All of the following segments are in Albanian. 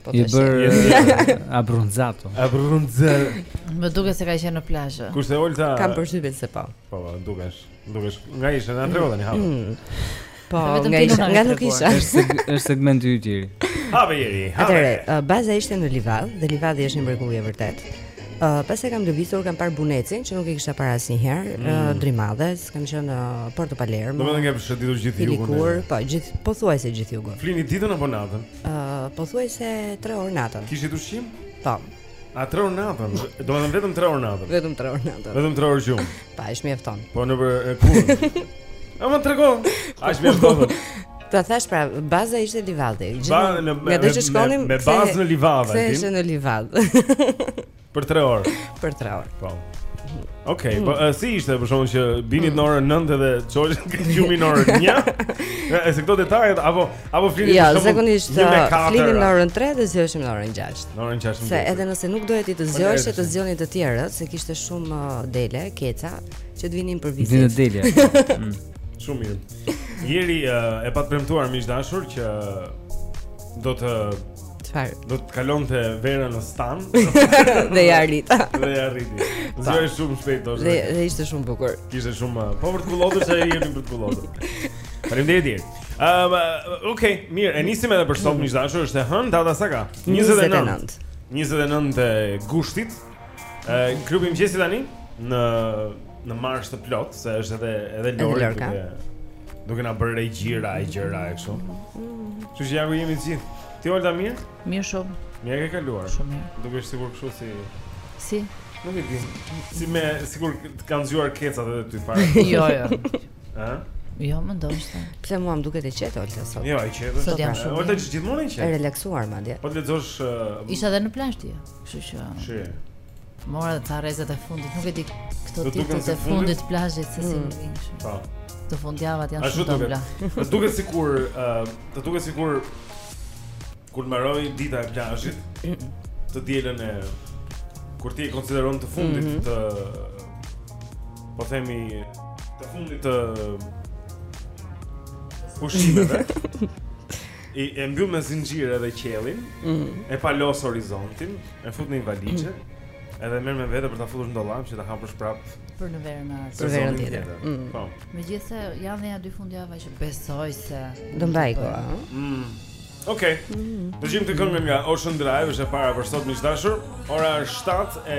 Po. Je bërë abronzato. Abronzato. Më duket se ka qenë në plazh. Kurse Olta Kam përshtypjen se po. Po, po dukesh. Dukesh. Nga ishe na trego tani hape. Mm. Po, nga isha, nga nuk isha. Është segmenti yt Jeri. Hape Jeri. Atëre, baza ishte në Livadh dhe Livadhi është një mrekulli e vërtetë. Uh, pastaj kam lëvizur, kam parë Bunecin që nuk e kisha parë asnjëherë, mm. uh, Drimadhes, kam qenë në uh, Porto Palermo. Domethënë ke shëtitur gjithë jugun. Kur, po, gjithë pothuajse gjithë jugun. Flini ditën apo natën? Uh, pothuajse 3 orë natën Kishit ushqim? Po A 3 orë natën? Domethënë vetëm 3 orë natën Vetëm 3 orë natën Vetëm 3 orë gjumë Po, a të mjafton Po në për e kurë A më trego A të mjafton Ta thashë pra, baza ishte Livadhi. Ba, në, me, me, me, me, me bazë në Livadh. Ktheheshe në Livadh. Për 3 orë. Për 3 orë. Po. Okej, okay, po, mm. po si ishte për shkakun që binit mm. në orën 9 dhe çonit gjumin në orën 1? E se këto detajet apo apo flini ja, për shkakun? Jo, zakonisht uh, flinim në orën 3 dhe zgjoheshim në orën 6. Në orën 6. Se edhe nëse nuk doje ti të zgjoheshe të zgjonin të tjerët, se kishte shumë uh, dele, keca, që të vinin për vizitë. Vinin dele. Mm. Shumë mirë. Jeri uh, e pat premtuar miq të dashur që do të Çfarë? Do të kalonte verën në stan. dhe ia arrita. dhe ia arriti. Zgjoi shumë shpejt dosha. Dhe, dhe ishte shumë bukur. Kishte shumë, po për të kullotur se jeni për të kullotur. Faleminderit. Ëm, uh, okay, mirë, e nisim edhe për sot mm. miq të dashur, është e hënë data sa ka? 29. 29 e gushtit. Ë klubi i mëngjesit tani në në marsh të plotë, se është edhe edhe Lori duke duke na bërë regjira e gjëra e kështu. Kështu që ja ku jemi gjithë. Ti Olta mirë? Mirë shumë. Mirë ke kaluar. Shumë mirë. Dukesh sikur kështu si Si? Nuk e di. Si me sikur të kanë zgjuar kecat edhe ty fare. jo, jo. Ë? Jo, më ndoshta. Pse mua më duket e qetë Olta sot? Jo, e qetë. Sot jam shumë. Olta gjithmonë e qetë. E relaksuar madje. Po të lexosh uh, Ishe edhe në plazh ti. Jo? Kështu që. Shi. Mora ato rrezet e fundit, nuk e di këto ditë të fundit të plazhit se si mm. vin kështu. Po. Të fundjavat janë shumë të ëmbla. Të duket sikur, ë, të duket sikur kur mbaroi dita e plazhit, të dielën e kur ti e konsideron të fundit mhm. të po themi të fundit të pushimeve. E mbyll me zinxhir edhe qiellin, mm. e palos horizontin, e fut në një valixhe, mm. edhe merr me vete për ta futur në dollap që ta hapësh prap për në verën e ardhshme. Për verën tjetër. Mm. Po. Megjithëse janë dhe nja dy fundjava që besoj se do mbajë koha. Mm. Okej. Okay. Mm. Dëgjojmë këtë këngën nga Ocean Drive, është e para për sot miq të dashur. Ora është 7 e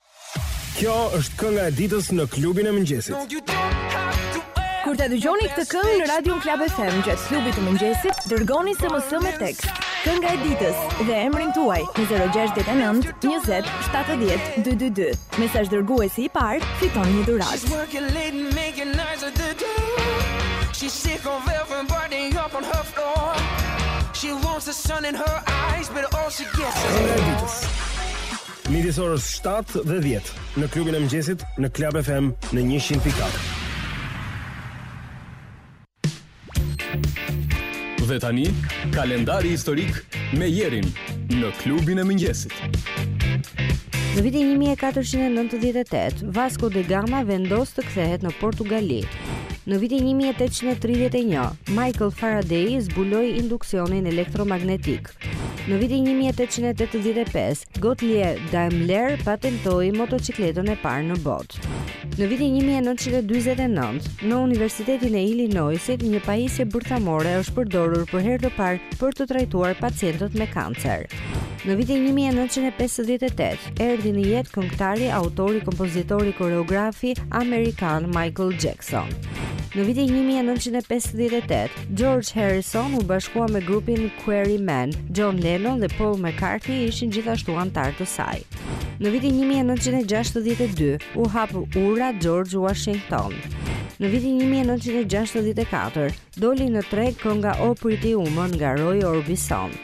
Kjo është kënga e ditës në klubin e mëngjesit. Kur të dëgjoni këtë këngë në Radio Club FM gjatë klubit të mëngjesit, dërgoni SMS me tekst kënga e ditës dhe emrin tuaj në 069 20 70 222. Mesazhdërguesi i parë fiton një dhuratë. She's sick of everybody up on her floor She wants the sun in her eyes But all she gets is... Midis orës 7 dhe 10 në klubin e mëngjesit në Club FM në 100.4. Dhe tani, kalendari historik me Jerin në klubin e mëngjesit. Në vitin 1498, Vasco de Gama vendos të kthehet në Portugali. Në vitin 1831, Michael Faraday zbuloi induksionin elektromagnetik. Në vitin një mijë e tetëqind e tetëdhjetë e pesë, Gottlieb Daimler patentoi motoçikletën e parë në botë. Në vitin një mijë e nëntëqind e dyzet e nëntë, në Universitetin e Illinoisit, një pajisje bërthamore është përdorur për herë të parë për të trajtuar pacientët me kancer. Në vitin një mijë e nëntëqind e pesëdhjetë e tetë, erdhi në jetë këngëtari, autori, kompozitori, koreografi amerikan Michael Jackson. Në vitin një mijë e nëntëqind e pesëdhjetë e tetë, George Harrison u bashkua me grupin Quarrymen. John Lennon dhe Paul McCartney ishin gjithashtu anëtarë të saj. Në vitin 1962 u hap ura George Washington. Në vitin 1964 doli në treg kënga Oh Pretty Woman nga Roy Orbison.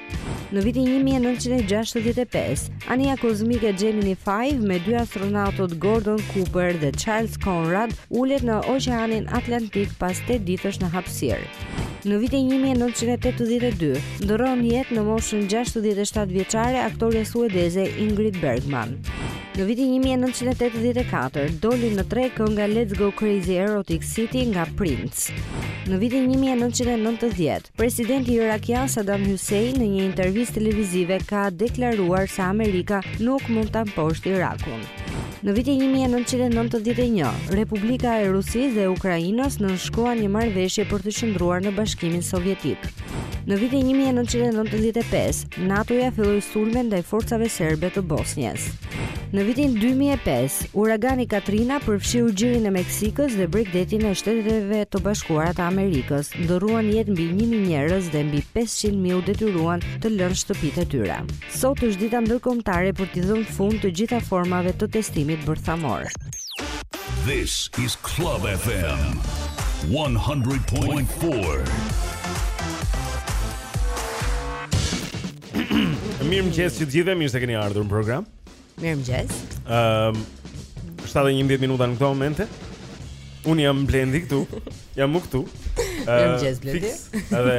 Në vitin 1965, anija kozmike Gemini 5 me dy astronautët Gordon Cooper dhe Charles Conrad ulet në Oqeanin Atlantik pas 8 ditësh në hapësirë. Në vitin 1982, ndërron jetë në moshën 67 vjeçare aktorja suedeze Ingrid Bergman. Në vitin 1984 doli në treg kënga Let's Go Crazy Erotic City nga Prince. Në vitin 1990, Presidenti irakian Saddam Hussein në një intervistë televizive ka deklaruar se Amerika nuk mund ta mposhtë Irakun. Në vitin 1991, Republika e Rusisë dhe Ukrainës nënshkruan një marrëveshje për të qëndruar në Bashkimin Sovjetik. Në vitin 1995, NATO-ja filloi sulme ndaj forcave serbe të Bosnjes. Në vitin 2005, uragani Katrina përfshiu gjirin e Meksikës dhe bregdetin e Shteteve të Bashkuara të Amerikës, ndërruan jetë mbi 1000 njerëz dhe mbi 500.000 u detyruan të lënë shtëpitë e tyre. Sot është dita ndërkombëtare për t'i dhënë fund të gjitha formave të testimit bërthamor. This is Club FM 100.4. Mirëmëngjes të gjithëve, mirë se keni ardhur në program Mirëmëngjes um, 7.11 minuta në këto momente Unë jam Blendi këtu Jam mu këtu Mirëmëngjes Blendi Edhe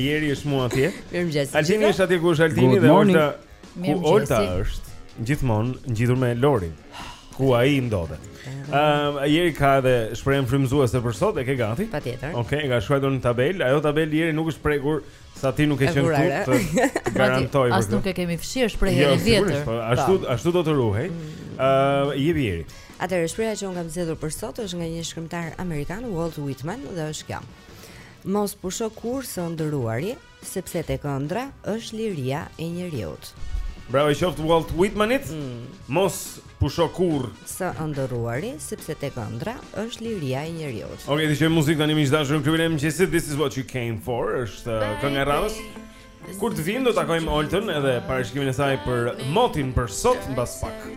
Jeri është mua atje Mirëmëngjes Altini është atje ku është Altini dhe Olta Ku Olta është gjithmonë ngjitur me Lorin. Ku ajo ndodhet? Ëm, ehm, uh, Jeri ka edhe shprehjen frymëzuese për sot, e ke gati? Patjetër. Okej, okay, e ka shkruar në tabelë, ajo tabelë Jeri nuk është prekur sa ti nuk ke qenë këtu. Të garantoj. As nuk e kemi fshirë shprehjen jo, e vjetër. Po, ashtu po. ashtu do të ruhej. Ëm, mm. ehm, uh, Jeri. Atëherë shprehja që unë kam zgjedhur për sot është nga një shkrimtar amerikan, Walt Whitman, dhe është kjo. Mos pusho kurrë së ëndërruari, Sepse tek ëndrra është liria e njeriut. Bravo i qoftë Walt Whitmanit. Mm. Mos pusho kurrë. Së ëndërruari, sepse tek ëndrra është liria e njeriut. Okej, okay, dëgjojmë muzikë tani miq të dashur në klubin e mëngjesit. This is what you came for. Është uh, kënga e radhës. Kur të vijmë do takojmë Oltën edhe parashikimin e saj për motin për sot mbas pak.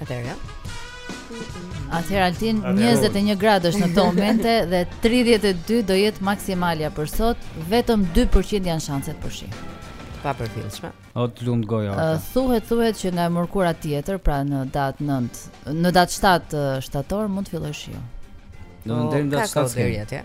Atëherë. Atëherë Altin 21 gradë është në këto momente dhe 32 do jetë maksimalja për sot, vetëm 2% janë shanset për shi. Të papërfillshme. O të lumtë goja. Uh, thuhet thuhet që nga e mërkura tjetër, pra në datë 9, në datë 7 shtator mund të fillojë shiu. Do të ndërrojmë datë 7 deri atje.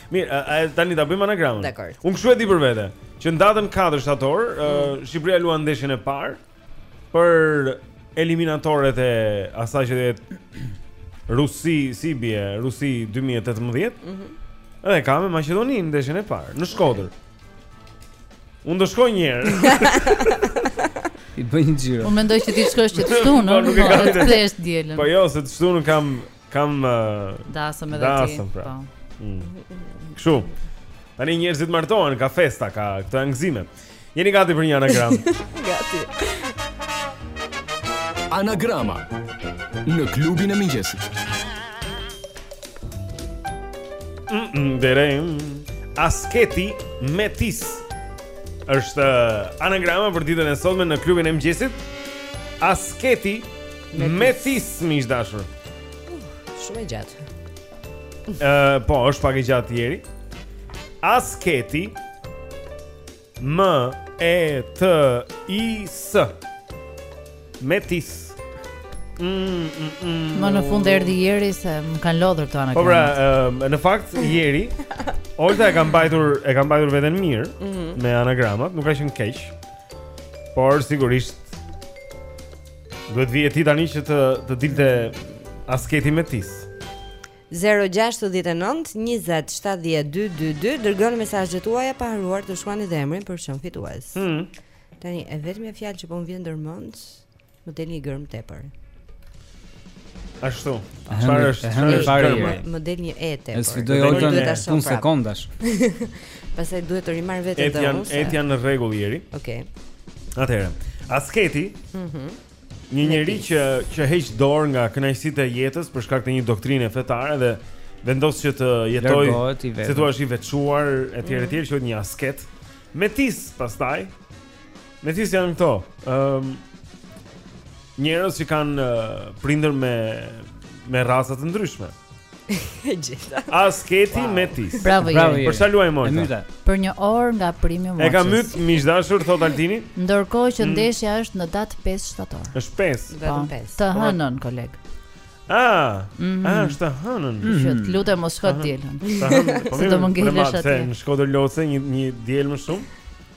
Mirë, a e tani ta bëjmë anagramën. Dakor. Unë kshu e di për vete, që në datën 4 shtator, mm. uh, Shqipëria luan ndeshjen e parë për eliminatoret e asaj që do jetë Rusi si bie, Rusi 2018. Mhm. Mm Edhe e ka me Maqedoninë ndeshjen e parë në Shkodër. Unë do shkoj një herë. I bëj një xhiro. Unë mendoj se të shkosh ti këtu, nuk e kam. Thjesht të dielën. Po jo, se këtu nuk kam Kam dasmë edhe ti. Dasmë pra. Po. Mm. Kështu. Tani njerëzit martohen, ka festa, ka këto janë gëzime. Jeni gati për një anagram? gati. Anagrama në klubin e mëngjesit. Mm, mm Derem Asketi Metis është anagrama për ditën e sotme në klubin e mëngjesit. Asketi Metis, miq të dashur Shumë e gjatë uh, Po, është pak e gjatë Jeri Asketi M E T I S Metis mm, mm, mm, Më në fund erdhi Jeri se më kanë lodhur këto anë Po pra, uh, në fakt, Jeri Olta e ka mbajtur, e ka mbajtur veten mirë mm -hmm. Me anagramat, nuk ka qenë keq Por, sigurisht Duhet të vije ti tani që të të dilte asketi metis. 0-6-19-27-12-2 Dërgoni mesazhet tuaja pa harruar të shkruani dhe emrin për shumë fitues hmm. Tani, e vetmja fjalë që po më vjen ndërmend, më del një gërmë tepër. Ashtu. Çfarë është? Çfarë është? Më del një e tepër. Është do të jetë punë sekondash. Pastaj duhet të rimarr vetë dorën. Etian, se... Etian në rregull je ti. Okej. Okay. Atëherë, asketi. Mhm. Mm një njeri që që heq dorë nga kënaqësitë e jetës për shkak të një doktrine fetare dhe vendos që të jetojë si thua është i veçuar etj etj, mm -hmm. është një asket. Metis pastaj Më thjesht janë këto um, njerëz që kanë uh, prindër me, me raca të ndryshme Gjeta Asketi wow. metis Bravo je ti Për sa luaj mojta Për një orë nga primi moqës E ka myt miq të dashur thotë Altini Ndërkohë që mm. ndeshja mm. është në datë 5 shtator është 5 po, Të hënën koleg Ah, mm -hmm. ah, është të hënën. Mm -hmm. Të lutem mos shko të dielën. Po më ngelesh atje. Në Shkodër Loce një një diell më shumë.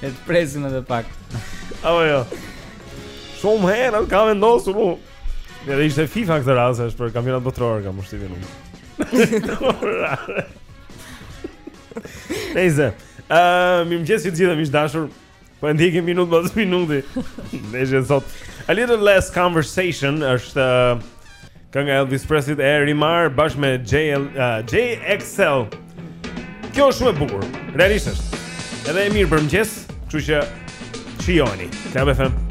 Le të presim edhe pak. Apo jo. Shumë herë nuk ka vendosur. Edhe ishte FIFA këtë rast, është për kampionat botëror kam përshtypjen unë. Nëse, ë, uh, mirëmëngjes ju të gjithë miq të dashur. Po e ndjekim minutë pas minute. Nëse sot a little less conversation është uh, Kënga e Elvis Presley-t e rimarrë bashkë me JL, uh, JXL. Kjo është shumë e bukur. Realisht është. Edhe e mirë për mëngjes, kështu që shijoni. Club FM.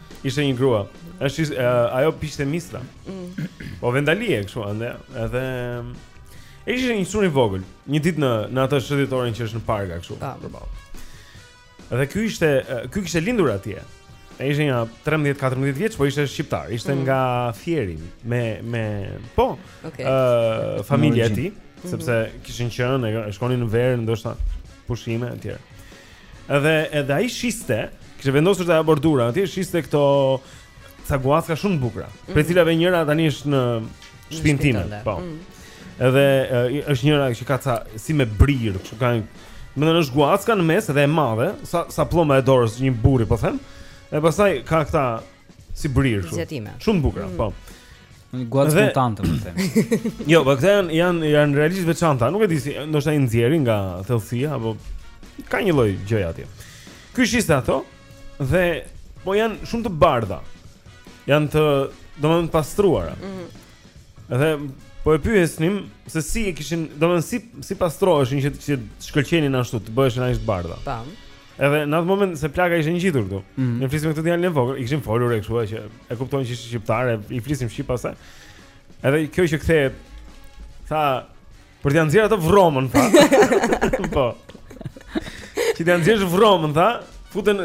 Ishte një grua. Është ajo pishte mistra. Mm. Po vendalie kështu ande, edhe e ishte një çun i vogël, një ditë në në atë shëtitorin që është në park kështu. Ah. Dhe ky ishte ky kishte lindur atje. Ai ishte një 13-14 vjeç, po ishte shqiptar, ishte mm. nga Fieri me me po. Ëh, okay. uh, familja e tij, mm -hmm. sepse kishin qenë, shkonin në verë ndoshta pushime etj. Edhe edhe ai shiste, kishte vendosur te bordura atje, shiste këto ca guacka shumë të bukura. Mm -hmm. Prej të cilave njëra tani është në shpinë time, po. Mm -hmm. Edhe është njëra që ka ca si me brirë, kështu kanë Domethënë është guacka në mes dhe e madhe Sa, sa pëllëmba e dorës së një burri po them E pastaj ka këta si brirë shumë. Shumë të bukura, mm. po. Në guat dhe... spontane, me thënë. jo, po këta janë janë janë realisht të veçanta, nuk e di si, ndoshta i nxjerrin nga thellësia apo ka një lloj gjëje atje. Ky ishte ato dhe po janë shumë të bardha. Janë të, domethënë të pastruara. Ëh. Mm Dhe po e pyesnim se si e kishin, domethënë si si pastroheshin që të shkëlqenin ashtu, të bëheshin ashtu të bardha. Tam. Edhe në atë moment se plaka ishte ngjitur këtu. Mm -hmm. Ne flisim me këtë djalin e vogël, i kishim folur e kështu që e kuptonin që ishte shqiptar, i flisim shqip pastaj. Edhe kjo që kthehet tha për të nxjerrë atë vromën, tha. po. Ti t'ia nxjerrësh vromën, tha. Futen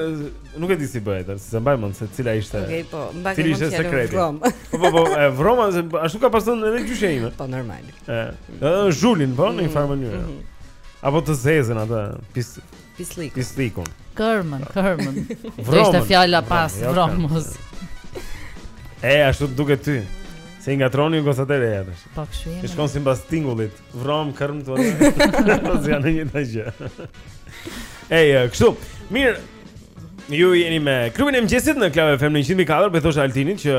nuk e di si bëhet, s'e mbaj mend se cila ishte. Okej, okay, po, mbaj mend. Cili ishte sekreti. Vrom. po po po, e vroma se ashtu ka pasur edhe gjyshja ime. Po normal. Ë, ë zhulin po në një farë mënyrë. Mm -hmm. Apo të zezën atë, pis Pislikun. Pislikun. Kërmën, kërmën. Vromën. Ishte fjala pas jo, vromës. E, ashtu të duket ty. Se i nga troni në gosat e reja të shë. Po, këshu jemi. I shkon sipas tingullit. Vromë, kërmë të vëtë. Po, si janë një të gjë. E, kështu. Mirë, ju jeni me klubin e mëngjesit në Club FM në 104, po i thosha Altinit që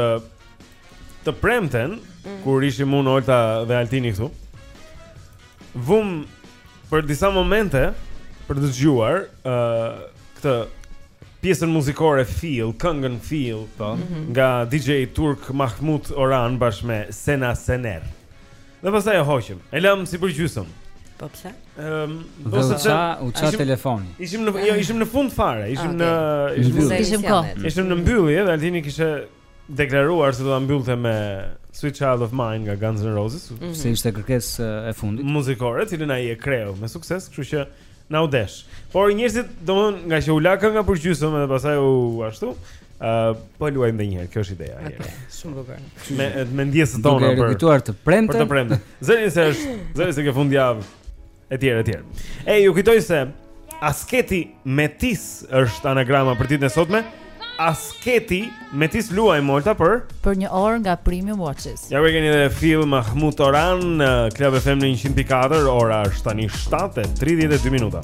të premten, mm. kur ishim unë, Olta dhe Altini këtu, vumë për disa momente për të dëgjuar ë uh, këtë pjesën muzikore Feel, këngën Feel po. mhm. nga DJ turk Mahmut Orhan bashkë me Sena Şener. Dhe pastaj e hoqëm. E lamë si përgjysmë. Po pse? Ehm, um, do të ça u ça telefoni. Ishim në jo, ishim në fund fare, ishim okay. në ishim në ishim kohë. Ishim në mbyllje dhe Altini kishte deklaruar se do ta mbyllte me Sweet Child O' Mine nga Guns N' Roses, mm -hmm. se ishte kërkesë e fundit muzikore, të cilën ai e kreu me sukses, kështu që na u desh. Por njerëzit, domthon, ngaqë u la kënga përgjysmë dhe pastaj u ashtu, ë uh, po e luajmë edhe një herë, kjo është ideja. Shumë bukur. Me me ndjesën tonë për. Duke rikujtuar të premten. Për të premten. Zëre se është, zëre se ke fundjavë. Etj, etj. E ju kujtoj se Asketi Metis është anagrama për ditën e sotme. Asketi Metis luajmë, Olta, për për një orë nga Premium Watches. Ja kemi edhe Feel Mahmut Orhan në Club FM 104, ora është tani 7:32 minuta.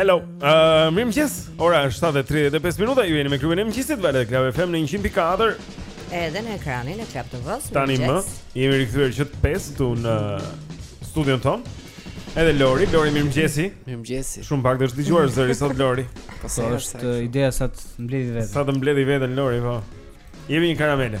Hello. Uh, mirëmëngjes. Ora është 7:35 minuta. Ju jeni me klubin e mëngjesit valët e Club FM në 100.4. Edhe në ekranin e Club TV. Tanimë jemi rikthyer që të pesë këtu në studion tonë. Edhe Lori, Lori mirëmëngjesi. Mirëmëngjesi. Shumë pak të është dëgjuar zëri sot Lori. Po ça është ideja sa të mbledh veten. Sa të mbledhë veten Lori, po. Jepi një karamele.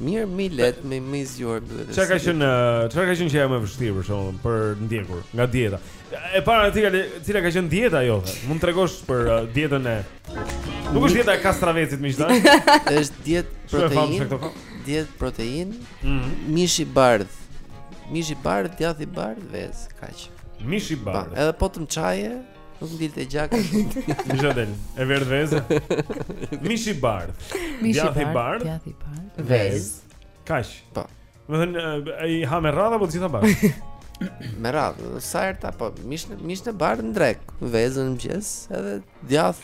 Mirë, mi let, mi mi zgjuar duhet. Çfarë ka qenë, çfarë ka qenë gjëja më e vështirë për ty për të ndjekur nga dieta. E para, cila ka qenë dieta jote? Mund të tregosh për uh, dietën e Nuk është dieta e kastravecit miqtë. Është dietë protein. Dietë protein. Mhm. Mish i bardhë. Mish i bardhë, djath i bardhë, vezë, kaq. Mish i bardhë. Edhe po të më çaje, Nuk më dilte gjak ashtu. Isha del. E verdhë vezë. Mish i bardhë. Mish i bardhë. Djath i bardhë. Djath i bardhë. Vezë. Kaq? Po. Do të thënë i ha me radhë apo të gjitha bashkë? me radhë, sa herë ta po, mishin mishin e bardhë në drekë, vezën në mëngjes, edhe djath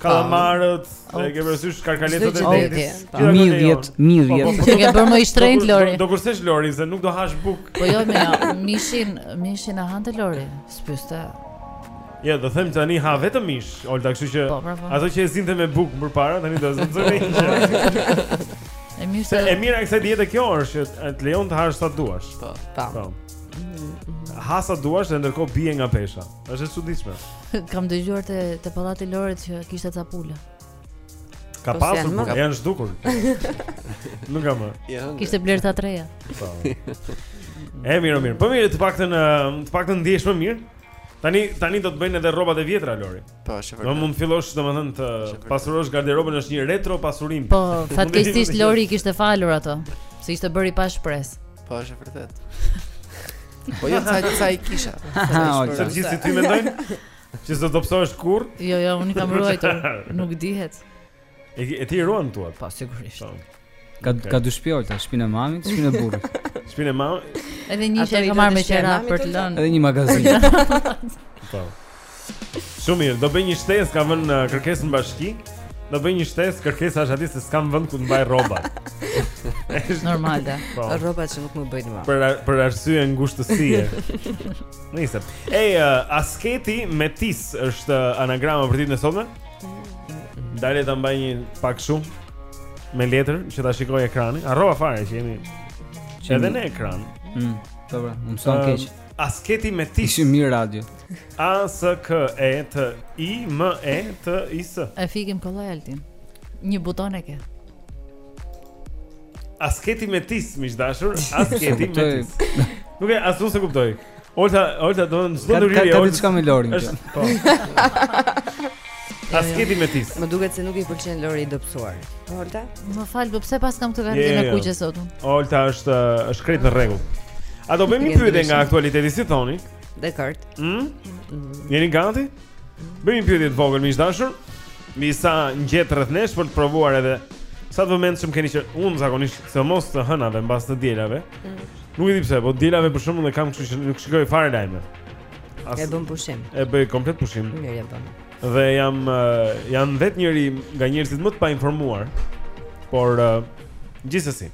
Kallamarët, oh. e ke parasysh karkaletët e detit Midhjet, midhjet Po, po, po, qenke bërë më i shtrenjtë, Lori Do kursesh, Lori, se nuk do hash bukë Po jo, me jo, mishin, mishin e hante, Lori S'pyeste Ja, do them tani ha vetëm mish, Olta, kështu që po, pra, po. ato që e zinte me bukë më parë, tani do të zënë një gjë. E mirë se e mira kësaj diete kjo është që të lejon të hash sa duash. Po, po. Ha sa duash dhe ndërkohë bie nga pesha. Është e çuditshme. Kam dëgjuar te te pallati i Lorit që kishte ca pula. Ka pasur, po janë zhdukur. Nuk kam. Kishte blerë të treja. Po. E mirë, mirë. Po mirë, të paktën të paktën ndihesh më mirë. Tani tani do të bëjnë edhe rrobat e vjetra Lori. Po, është vërtet. Do mund të fillosh domethënë të pasurosh garderobën është një retro pasurim. Po, fatkeqësisht Lori i kishte falur ato, se ishte bërë i pashpresë. Po është e vërtet. Po jo sa sa i kisha. Të gjithë si ti mendojnë? Që s'do të dobësohesh kurrë? Jo, jo, unë i kam ruajtur. Nuk dihet. E e ti i ruan të tuat? Po sigurisht. Po. Ka okay. ka dy shtëpi Olta, shtëpinë e mamit, shtëpinë e burrit. Shtëpinë e mamit. Edhe një që e ka marrë me qera për të lënë. Edhe një magazinë. Po. Shumë mirë, do bëj një shtesë, ka bërë uh, kërkesë në bashki. Do bëj një shtesë, kërkesa është aty se s'kam vend ku të mbaj rrobat. Normale. Po. Rroba që nuk më bëjnë më. Për për arsye ngushtësie. Nice. Ej, uh, asketi me tis është uh, anagrama për ditën e sotme? Dale ta mbaj një pak shumë me letër që ta shikoj ekranin. Harrova fare që jemi që edhe në ekran. Mm. Po, po, unë s'kam keq. Asketi me tis. Ishim mirë radio. A S K E T I M E T I S. E fikim kollaj, Altin. Një buton e ke. Asketi me tis, miq të dashur, asketi me tis. Nuk e as unë s'e kuptoj. Olta, Olta do në çdo ndërhyrje. Ka diçka me Lorin. Është po. Asketi me tis. Më duket se nuk i pëlqen Lori i dobësuar. Olta? Më fal, po pse paskam këtë karrigen e kuqe sot? Olta, është është krejt në rregull. A do bëjmë një pyetje nga aktualiteti si thoni? Dakord. Hm? Jeni gati? Bëjmë një pyetje të vogël miq të dashur, mbi sa ngjet rreth nesh për të provuar edhe sa të vëmendshëm keni qenë zakonisht sidomos të hënave mbas të dielave. Mm. Nuk e di pse, po të dielave për shembull e kam kështu që nuk shikoj fare lajme. As e bën pushim. E bëj komplet pushim. Mirë e bën. Dhe jam jam vetë njëri nga njerëzit më të painformuar. Por gjithsesi.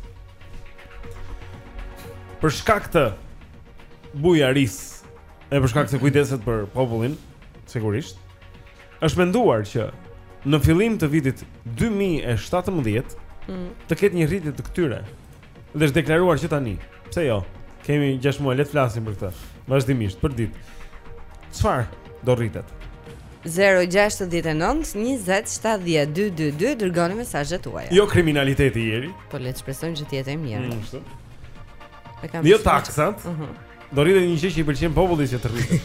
Për shkak të bujarisë e për shkak se kujdeset për popullin, sigurisht. Është menduar që në fillim të vitit 2017 mm. të ketë një rritje të këtyre Dhe është deklaruar që tani. Pse jo? Kemi 6 muaj, le të flasim për këtë. Vazhdimisht për ditë. Çfarë do rritet? 0-6-19-27-12-22 Dërgoni mesazhet tuaja Jo kriminaliteti Eri Po le të shpresojmë që të jetë e mirë mm, Jo taksat uh mhm. -huh. Do rritet një gjë që i pëlqen popullit që të rritet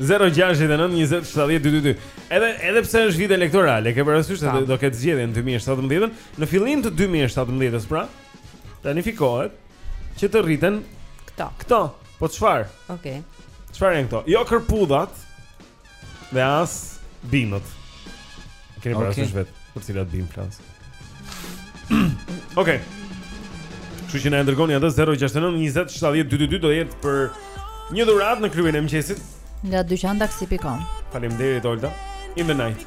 0-6-9-20-7-12-2 Edhe, edhe pse është vit elektoral, e ke parasysh se do ketë zgjedhje në 2017 Në fillim të 2017-ës pra Planifikohet Që të rriten Këto Këto Po çfarë Ok Çfarë janë këto Jo kërpudat Dhe as bimët Keni okay. parasysh vetë për cilat bimë flas. Okej. Okay. Kështu që na e dërgoni atë 069 20 70 222 do jetë për një dhuratë në klubin e mëngjesit nga dyqantaksi.com. Faleminderit Olta. In the night.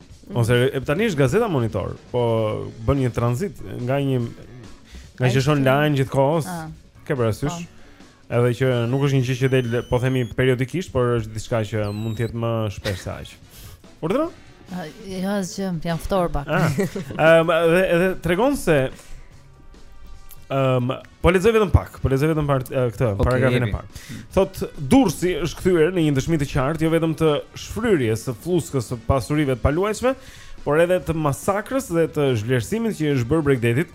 Mhm. Ose tani është gazeta Monitor, po bën një tranzit nga një nga që është online gjithë kohës. Ah. Ke parasysh? Po. Edhe që nuk është një gjë që del, po themi periodikisht, por është diçka që mund të jetë më shpesh se aq. Urdhëro? Ah, jo asgjë, jam ftohur pak. Ah. Ëm edhe edhe tregon se Ehm, um, po lexoj vetëm pak, po lexoj vetëm part uh, këtë, okay, paragrafin e parë. Thotë Durrësi është kthyer në një dëshmi të qartë, jo vetëm të shfryrjes së flluskës së pasurive të paluajtshme, por edhe të masakrës dhe të zhvlerësimit që i është bërë bregdetit,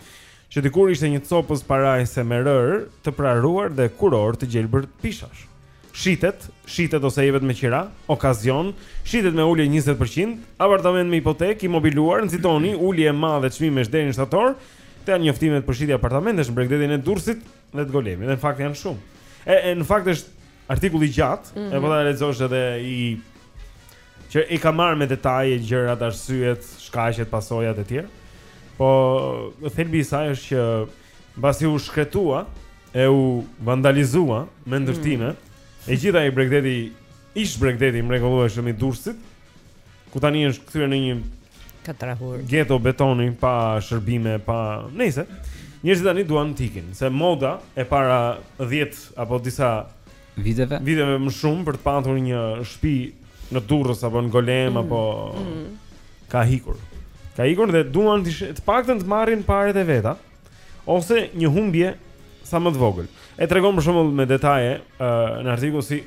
që dikur ishte një copëz parajse me rërë të praruar dhe kurorë të gjelbër pishash. Shitet, shitet ose jepet me qira, okazion, shitet me ulje 20%, apartament me hipotekë, i mobiluar, nxitoni, ulje e madhe çmimesh deri në shtator. Këto janë njoftimet për shitje apartamentesh në bregdetin e Durrësit dhe të Golemit. Në fakt janë shumë. E, e në fakt është artikulli i gjatë, mm -hmm. e po ta lexosh edhe i që i ka marrë me detaje gjërat, arsyet, shkaqet, pasojat e tjera. Po thelbi i saj është që Mbasi u shkretua e u vandalizua me ndërtime, mm. e gjithë ai bregdeti, ish bregdeti i mrekullueshëm i Durrësit, ku tani është kthyer në një katrahur. Geto betoni pa shërbime, pa, nejse, njerëzit tani duan të ikin, se moda e para 10 apo disa viteve. Viteve më shumë për të patur një shtëpi në Durrës apo në Golem mm. apo mm. ka ikur. Ka ikur dhe duan të, të paktën të marrin paret e veta ose një humbje sa më të vogël. E tregon për shembull me detaje uh, në artikull si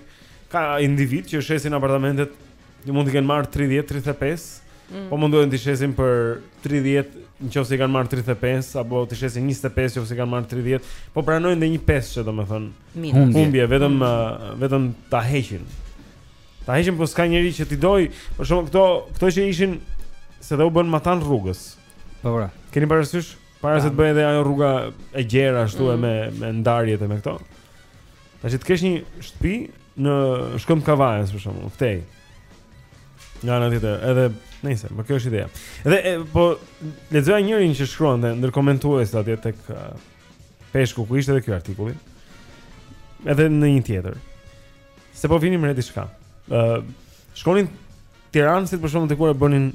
ka individë që shesin apartamentet që i mund të kenë marrë 30, 35, mm. po mundohen të shesin për 30, nëse i kanë marrë 35 apo të shesin 25 nëse i kanë marrë 30, po pranojnë dhe një pesë mijë domethënë Humbje, humbje vetëm uh, vetëm ta heqin. Ta heqin po s'ka njerëz që t'i dojë, për shembull këto këto që ishin se dhe u bënë matanë rrugës. Po pra. Po. Keni parasysh para se të bëhej edhe ajo rruga e gjerë ashtu mm. me me ndarjet e me këto. Tash të kesh një shtëpi në Shkëmb Kavajës për shembull, këtej. Nga ana tjetër, edhe nëse, po kjo është ideja. Edhe po lexoja njërin që shkruante ndër komentues atje tek Peshku, ku ishte dhe ky artikulli Edhe në një tjetër Se po vinim re diçka uh, Shkonin tiranasit për shembull dikur e bënin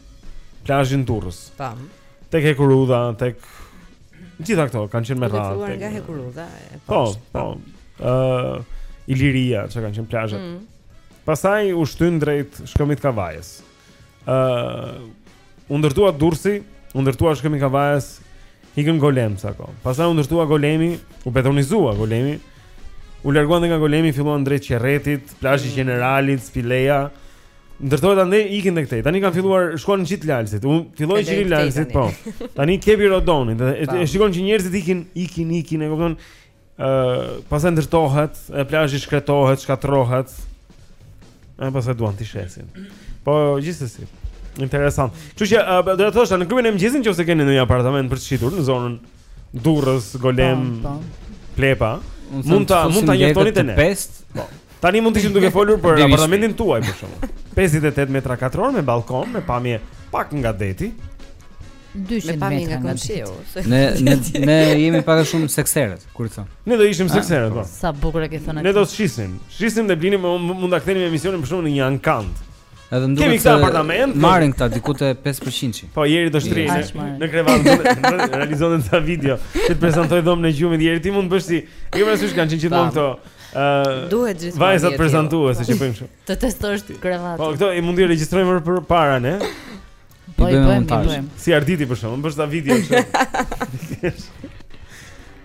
plazhin Durrës Tam Tek Hekurudha, tek Gjitha këto, kanë qenë me radhë Këtej nga Hekurudha Po, po uh, Iliria, që kanë qenë plazhet mm. Pastaj u shtynë drejt Shkëmbit Kavajës Ë uh, u ndërtua Durrësi, u ndërtua Shkëmbi i Kavajës, ikën Golem sa kohë. Pastaj u ndërtua Golemi, u betonizua Golemi. U larguan nga Golemi, filluan drejt Qerretit, plazhi i mm. Gjeneralit, Spilleja. Ndërtohet andej ikin te këtej. Tani kanë filluar shkojnë Gjiri i Lalzit. U filloi Gjiri i Lalzit, po. Tani Kepi i Rodonit dhe e, e shikon që njerëzit ikin, ikin, ikin, e kupton? ë pastaj ndërtohet, e plazhi shkretohet, shkatërrohet. Ë pastaj duan t'i shesin. Po gjithsesi. Interesant. Kështu që uh, do të thosha në klubin e mëngjesit nëse keni ndonjë apartament për të shitur në zonën Durrës, Golem, po, po. Plepa, mund ta mund ta njoftoni te ne. Po. Tani mund të ishim duke folur për apartamentin tuaj për shembull. 58 metra katrorë me balkon me pamje pak nga deti. 200 metra nga komshiu. Ne ne ne jemi pak a shumë sekserët, kur thonë. Ne do ishim ah, sekserët, po. Sa bukur e ke thënë. Ne do të shisnim. Shisnim dhe blinim, mund ta kthenim emisionin për shaka në një ankand. Edhe nduhet. Kemi këtë apartament. Marrin këta diku te 5%. Po Jeri do shtrihej në krevat. Realizon edhe video. Ti të prezantoj dhomën e gjumit Jeri ti mund të bësh si. E kemi parasysh kanë qenë gjithmonë këto. Ëh. Duhet gjithmonë. Vajzat prezantuese që bëjnë kështu. Të testosh krevatin. Po këto mund t'i regjistrojmë përpara ne. Po i bëjmë, i bëjmë. Si Arditi për shaka, bësh ca video.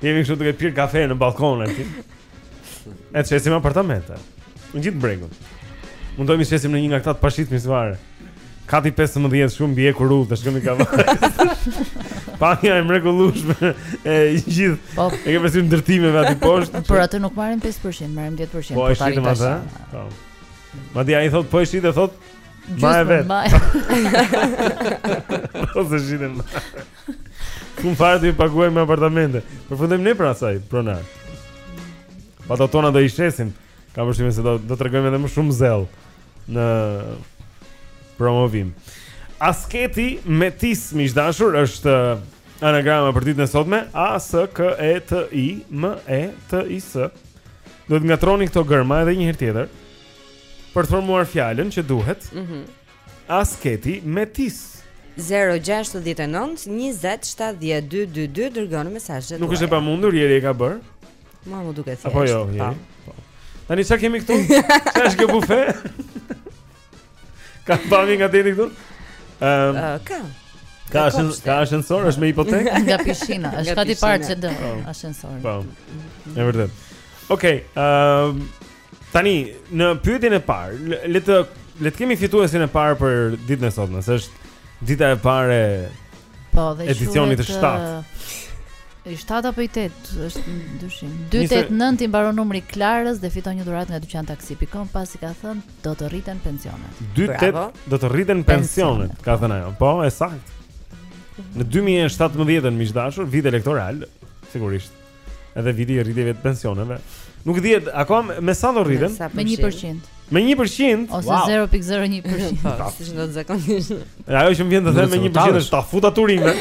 Jemi këtu duke pirë kafe në balkon aty. E të shesim apartament Në gjithë bregun Mundohemi shesim në një nga këta të pashitur një svare Kati 15 shumë bukur, lluks, çmimi ka vajtur. Pamje e mrekullueshme E gjithë po, E ke pamje ndërtimeve aty poshtë Por atje nuk marrim 5% Marrim 10% Po e shitëm edhe Madje ai thotë Po e shite, thotë Mbaje vetë Po s'e shitëm, mbaje Kam frikë do ju paguajnë me apartamente Përfundojmë ne pastaj pronarë. Po të tona do i shesim Kam përshtypjen se do, do tregojmë edhe më shumë zell Në promovim Asketi metis miq të dashur është anagrama për ditën e sotme A-S-K-E-T-I-M-E-T-I-S Duhet t'i ngatërroni këto germa edhe njëherë tjetër Për të formuar fjalën që duhet. Mhm. Mm Asketi Metis. 0-6-19-27-12-22 Dërgoni mesazhet Nuk është e pamundur, Jeri e ka bërë Mua m'u duk e thjeshtë Apo jo, Jeri po. Tani ça kemi këtu? Ça është kjo bufe? ka pamje nga deti këtu? Um, uh, ka Ka ashen, ka ashensor, është me hipotekë? Nga pishina, është kati i parë, ç'e do po. Ashensor Po, e vërtetë Okej, okay, um, ehm, Tani, në pyetjen e parë, le të le të kemi fituesin e parë për ditën e sotme, se është dita e parë e po, e edicionit të 7. I 7 apo i 8, është dyshim. 289 i mbaron numri i Klarës dhe fiton një dhuratë nga dyqantaxi.com pasi ka thënë do të rriten pensionet. 28 do të rriten pensionet, ka thënë ajo. Po, e saktë. Në 2017-ën miq të dashur, vit elektoral, sigurisht. Edhe viti i rritjeve të pensioneve. Nuk dihet akoma me sa do rriten? Me 1%. Me 1% ose 0.01%. Po, siç ndodh zakonisht. Ajo që më vjen të them me 1% është ta futa turinjve.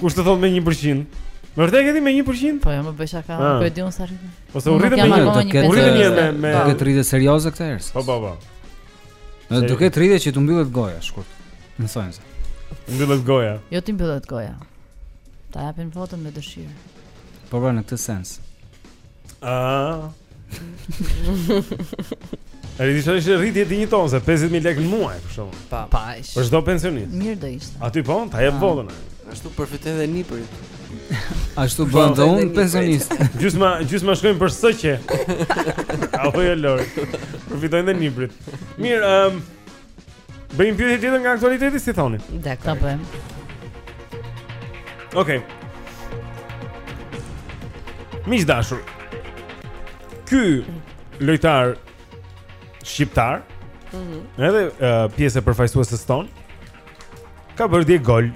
Kush të thotë me 1%? Me vërtet e keni me 1%? Po, ja, jo, bëj shaka, ah. nuk e di unë sa rriten. Po se u rritën me 1%. U rritën një me me do ketë rritje serioze këtë herë. Po, po, po. Në do ketë rritje që të mbyllet goja, shkurt. Në sensin. Mbyllet goja. Jo t'i mbyllet goja. Ta japin votën me dëshirë. Po pra po, në këtë sens. Ah. A e di ç'do ishte rritje pensioneve, se 50.000 lek në muaj, për shembull. Pa, pa ish. Për çdo pensionist. Mirë do ishte. Aty po, ta jep votën. Ashtu përfitojnë dhe nipërit. Ashtu bën dhe unë pensionist. Gjysma, gjysma shkojnë për sëqe. Apo jo Lori. Përfitojnë dhe nipërit. Mirë, um, Bëjmë pyetje tjetër nga aktualiteti si thoni? Dakord. Ta bëjmë. Okej. Okay. Miq të dashur. Ky lojtar shqiptar, ëh, mm -hmm. edhe uh, pjesë e përfaqësueses tonë, ka bërë dje gol.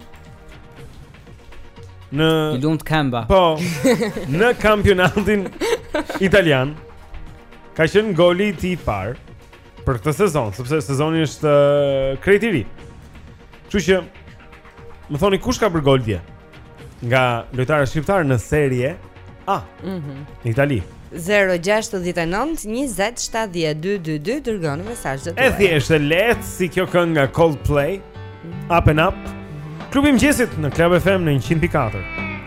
I lumtë këmba. Po. Në kampionatin italian ka qenë goli i tij i parë. për këtë sezon, sepse sezoni është uh, krejt i ri. Kështu që më thoni kush ka bërë gol dje nga lojtarët shqiptarë në serie A. Mhm. Mm në Itali. 0-6-19-27-12-22 Dërgoni mesazhet E thjeshtë e lehtë si kjo këngë nga Coldplay Up and Up Klubi i mëngjesit në Club FM në 100.4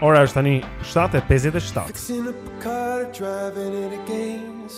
Ora është tani 7.57 Fixing up a car, driving it again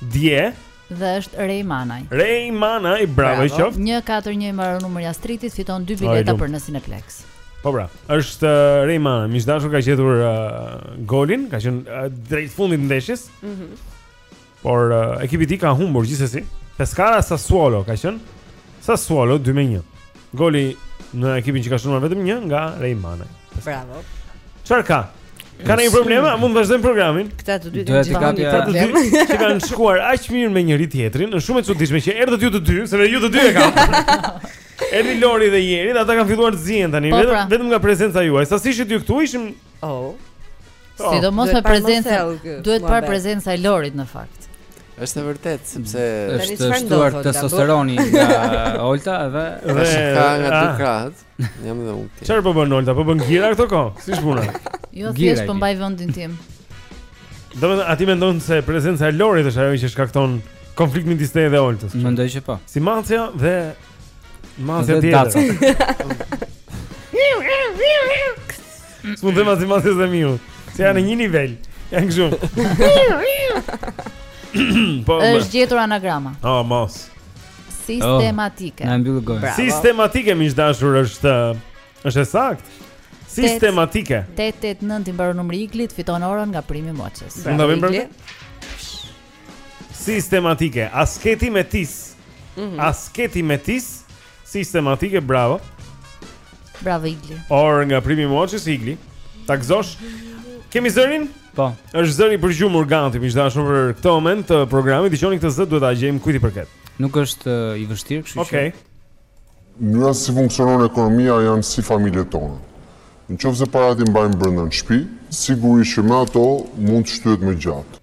Dje dhe është Rey Manaj. Rey Manaj, bravo, bravo i qoftë. 141 i mbaron numri Astritit, fiton dy bileta për në Cineplex. Po pra, është uh, Rey Manaj, miq të dashur ka gjetur uh, golin, ka qenë uh, drejt fundit të ndeshjes. Mhm. Mm por uh, ekipi i tij ka humbur gjithsesi. Pescara Sassuolo ka qenë Sassuolo 2 me 1. Goli në ekipin që ka shënuar vetëm një nga Rey Manaj. Bravo. Çfarë ka? Ka një problem, a mund të vazhdojmë programin? Këta të dy të dy të dy që kanë shkuar aq mirë me njëri tjetrin, është shumë e çuditshme që erdhët ju të dy, se ne ju të dy e kam. Erdhi Lori dhe Jeri, dhe ata kanë filluar të zihen tani, po, vetëm pra. vetëm nga prezenca juaj. Sa s'ishit ju këtu ishim? Oh. oh. Sidomos me prezencën, duhet parë prezenca e Lorit në fakt. Është e vërtetë sepse është shtuar testosteroni nga Olta dhe është ka nga dy ah. krahët. Jam edhe unë. Çfarë po bën Olta? Po bën gjëra këto kohë? Si është puna? Jo, thjesht po mbaj vendin tim. Domethënë ti mendon se prezenca e Lorit është ajo që shkakton konflikt midis teje dhe Oltës. Mendoj që po. Si Mancia dhe Mancia tjetër. S'mund të mazim asë dhe miu Se janë në një nivel Janë këshu po, është gjetur anagrama O, oh, mos Sistematike oh, Bravo. Sistematike, miq të dashur është është e saktë Sistematike 8-8-9 i mbaron numri Iglit Fiton orën nga primi moqës Bravo, Bravo Igli Sistematike Asketi me tis mm -hmm. Asketi me tis Sistematike, bravo. Bravo Igli. Or nga primi Moçi si Igli. Ta gëzosh. Kemi zërin? Po. Është zëri për t'u gjetur tani, miq të dashur për këtë moment të programit. Dgjoni këtë zë, duhet ta gjejmë kujt i përket. Nuk është i vështirë, kështu që. Okej. Okay. Mënyra si funksionon ekonomia janë si familjet tona. Në qoftë se parat i mbajmë brënda në shpi, sigurisht që me ato mund të shtyhet më gjatë.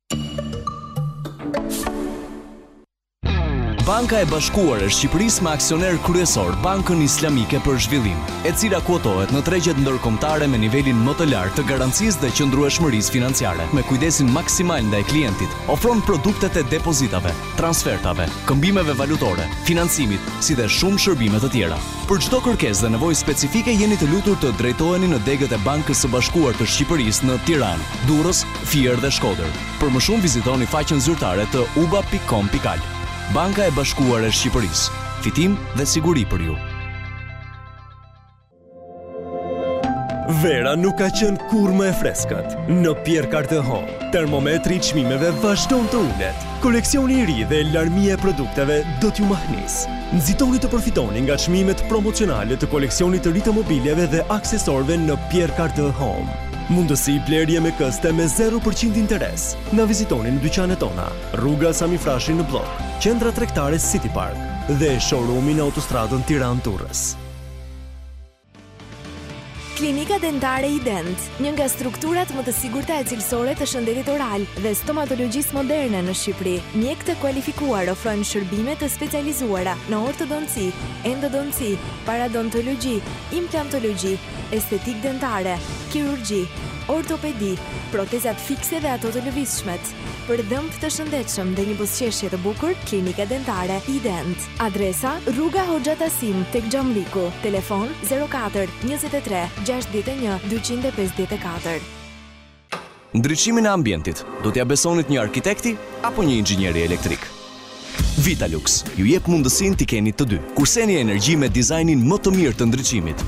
Banka e Bashkuar e Shqipërisë me aksioner kryesor Bankën Islamike për Zhvillim, e cila kuotohet në tregjet ndërkombëtare me nivelin më të lartë të garancisë dhe qëndrueshmërisë financiare, me kujdesin maksimal ndaj klientit, ofron produktet e depozitave, transfertave, këmbimeve valutore, financimit, si dhe shumë shërbime të tjera. Për çdo kërkesë dhe nevojë specifike jeni të lutur të drejtoheni në degët e Bankës së Bashkuar të Shqipërisë në Tiranë, Durrës, Fier dhe Shkodër. Për më shumë vizitoni faqen zyrtare të uba.com.al. Banka e Bashkuar e Shqipërisë, fitim dhe siguri për ju. Vera nuk ka qenë kurrë më e freskët. Në Pierre Cardin Home, termometri i çmimeve vazhdon të ulet. Koleksioni i ri dhe larmia e produkteve do t'ju mahnisë. Nxitoni të përfitoni nga çmimet promocionale të koleksionit të ri të mobiljeve dhe aksesorëve në Pierre Cardin Home. Mundësi blerje me këste me 0% interes. Na vizitoni në dyqanet tona, rruga Sami Frashëri në Bllok, qendra tregtare City Park dhe showroom-in në autostradën Tiranë-Durrës. Klinika Dentare Ident, një nga strukturat më të sigurta e cilësore të shëndetit oral dhe stomatologjisë moderne në Shqipëri. Mjekë të kualifikuar ofrojnë shërbime të specializuara në ortodonci, endodonci, paradontologji, implantologji, estetikë dentare, kirurgji, ortopedi, protezat fikse dhe ato të lëvizshmet. Për dhëmbë të shëndetshëm dhe një buzëqeshje të bukur, Klinika Dentare Ident. Adresa: Rruga Hoxha Tahsim, tek Xhamliku. Telefon: 04 23 61 254. Ndriçimin e ambientit do t'ia besonit një arkitekti apo një inxhinieri elektrik? Vitalux ju jep mundësinë t'i keni të dy. Kurseni energji me dizajnin më të mirë të ndriçimit.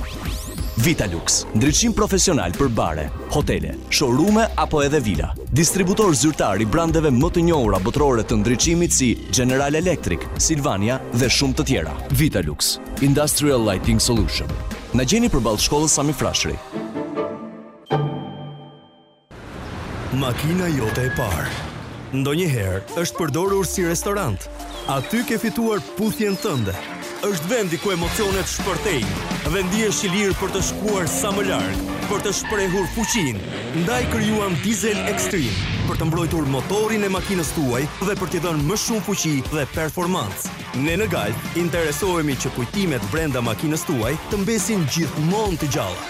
Vitalux, ndriçim profesional për bare, hotele, showroom-e apo edhe vila. Distributor zyrtar i brandeve më të njohura botërore të ndriçimit si General Electric, Sylvania dhe shumë të tjera. Vitalux, Industrial Lighting Solution. Na gjeni përballë shkollës Sami Frashëri. Makina jote e parë ndonjëherë është përdorur si restorant. Aty ke fituar puthjen tënde. Është vendi ku emocionet shpërthejnë dhe ndihesh i lirë për të shkuar sa më larg, për të shprehur fuqinë. Ndaj krijuam Diesel Extreme për të mbrojtur motorin e makinës tuaj dhe për t'i dhënë më shumë fuqi dhe performancë. Ne në Galp interesohemi që kujtimet brenda makinës tuaj të mbesin gjithmonë të gjalla.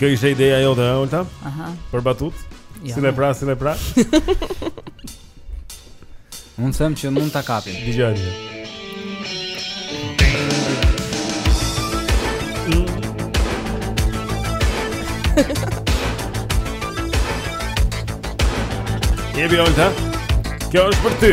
Kjo ishte ideja jote, hë, Olta? Aha. Për batutë? Ja. Si le pra, si le pra? Unë them që mund ta kapim. Dëgjoje. Jepi Olta. Kjo është për ty.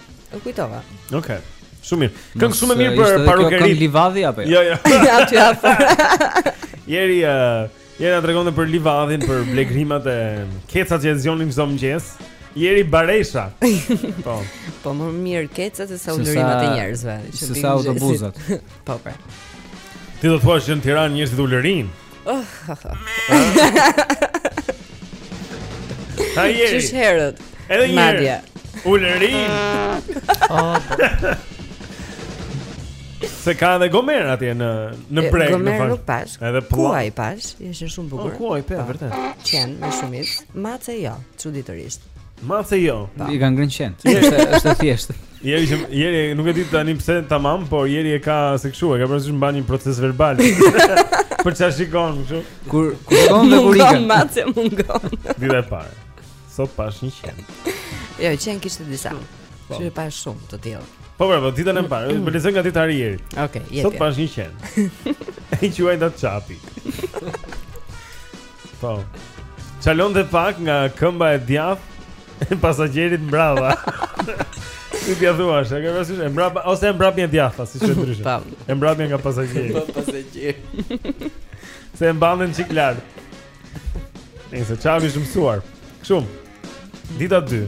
E kujtova. Okej. Okay. Shumë e mirë. Këngë shumë e mirë për parukeri. Kjo këngë livadhi apo jo? Jo, jo. Ja ti afër. Jeri, uh, jeri na tregonte për livadhin, për blegërimat e kecave që zgjonim çdo mëngjes. Jeri Baresha. Po. Po më mirë kecat se sa ulërimat e njerëzve. Se sa autobuzat. Po po. Ti do të thuash që në Tiranë njerëzit ulërijnë. Hë Jeri. Qysh herët. Edhe një herë. Ulërijnë. Oh. Se ka edhe gomerë atje në në breg në fakt. Nuk pashë. Edhe kuaj pashë, ishin shumë bukur. Po kuaj pe, po. vërtet. Qen me shumicë, mace jo, çuditërisht. Mace jo. I kanë ngrënë qentë. Është është e thjeshtë. Jeri që jeri nuk e di tani pse tamam, por jeri e ka se kshu, e ka bërë si mban një procesverbal. Për çfarë shikon kështu? Kur kur shkon dhe kur ikën. Mungon mace mungon. Dita e parë. Sot pashë një qen. Jo, qen kishte disa. Po. Që pe shumë të tillë. Po bravo, po, ditën e parë, mm. po lexoj nga ditari i Jerit. Okej, okay, jepi. Sot pashë një qen. Ai quhet Çapi. Po. Çalon dhe pak nga këmba e djathtë Pasagjerit mbrapa. Ti do të thuash, a ke vënë re, e mbrapa ose e mbrapme e djathtë, siç e ndryshon. Tamam. E mbrapme nga pasagjeri. Po pasagjeri. Se e mban një çik lart. Nejse Çapi shumë suar. Kshum. Dita 2.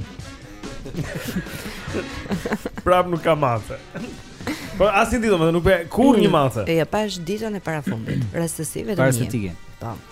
Prap nuk ka mace. Po asnjë ditë, më nuk pe kurrë një mace. E ja pashë ditën e parafundit, rastësisht vetëm një. Para se të ikim. Tamam.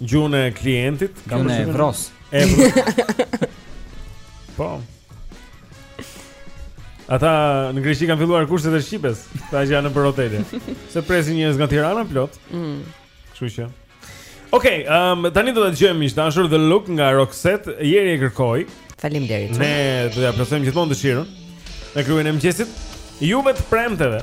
Gjuhën e klientit, kanë gjuhën e euros. po. Ata në Greqi kanë filluar kurset e shqipes, ata që janë në për hotele. Se presin njerëz nga Tirana plot. Mm. Kështu që. Okej, okay, um, tani do të dëgjojmë miq të dashur The Look nga Roxette, Jeri e kërkoi. Faleminderit. Ne do t'ia plotësojmë gjithmonë dëshirën. Në krye të mëngjesit, sidomos të premteve.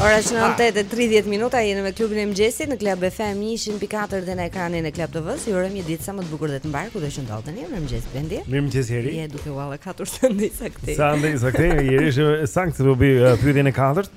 Ora është 8:30 minuta, jemi me klubin e mëngjesit në Club FM 104 dhe në ekranin e Klan TV-së. Ju urojmë një ditë sa më të bukur dhe të mbarë kudo të ndodheni. Mirë mëngjes Blendi. Mirë mëngjes Jeri. Je duke u alla katër sëndi saktë. Sëndi saktë, Jeri është saktë do bi uh, pyetjen e katërt.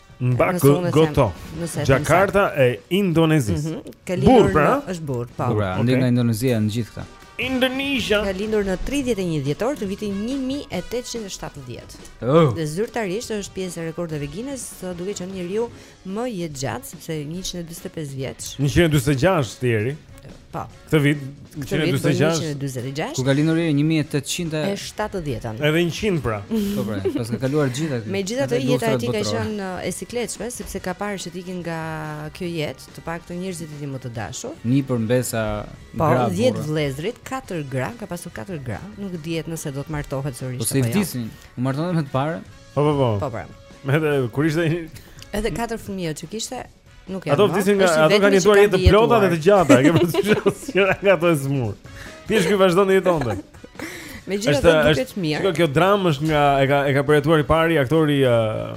Mbaku Goto. Jakarta e Indonezisë. Mm -hmm. Ka lindur burr, pra? në është burr, po. Burr, okay. nga Indonezia në gjithë këta. Indonezia. Ka lindur në 31 dhjetor të vitit 1870. Oh. Dhe zyrtarisht është pjesë e rekordeve Guinness, duke qenë njeriu më jetëgjatë sepse 145 vjeç. 146 deri. Po. Këtë vit 146. Kur ka lindur ai 1870-ën? Edhe 100 pra. Po pra, pas ka kaluar gjithë aty. Megjithatë jeta e tij ka qenë uh, e sikletshme sepse ka parë t'i ikin nga kjo jetë, të paktën njerëzit e tij më të dashur. Nipër mbesa po, gra. Po 10 vëllezërit, 4 gra, ka pasur 4 gra. Nuk dihet nëse do të martohet sërish po apo jo. Po se i vdisnin, u martohen me të parën? Po po po. Po pra. Edhe kur ishte edhe 4 fëmijë që kishte, Nuk janë. Ata vdisnin ata kanë jetuar jetë të plota dhe të gjata, e ke parasysh si era nga ato e smur. Thjesht ky vazhdonte jetonte. Megjithatë duket mirë. Kjo kjo dramë është nga e ka e ka përjetuar i pari aktori uh,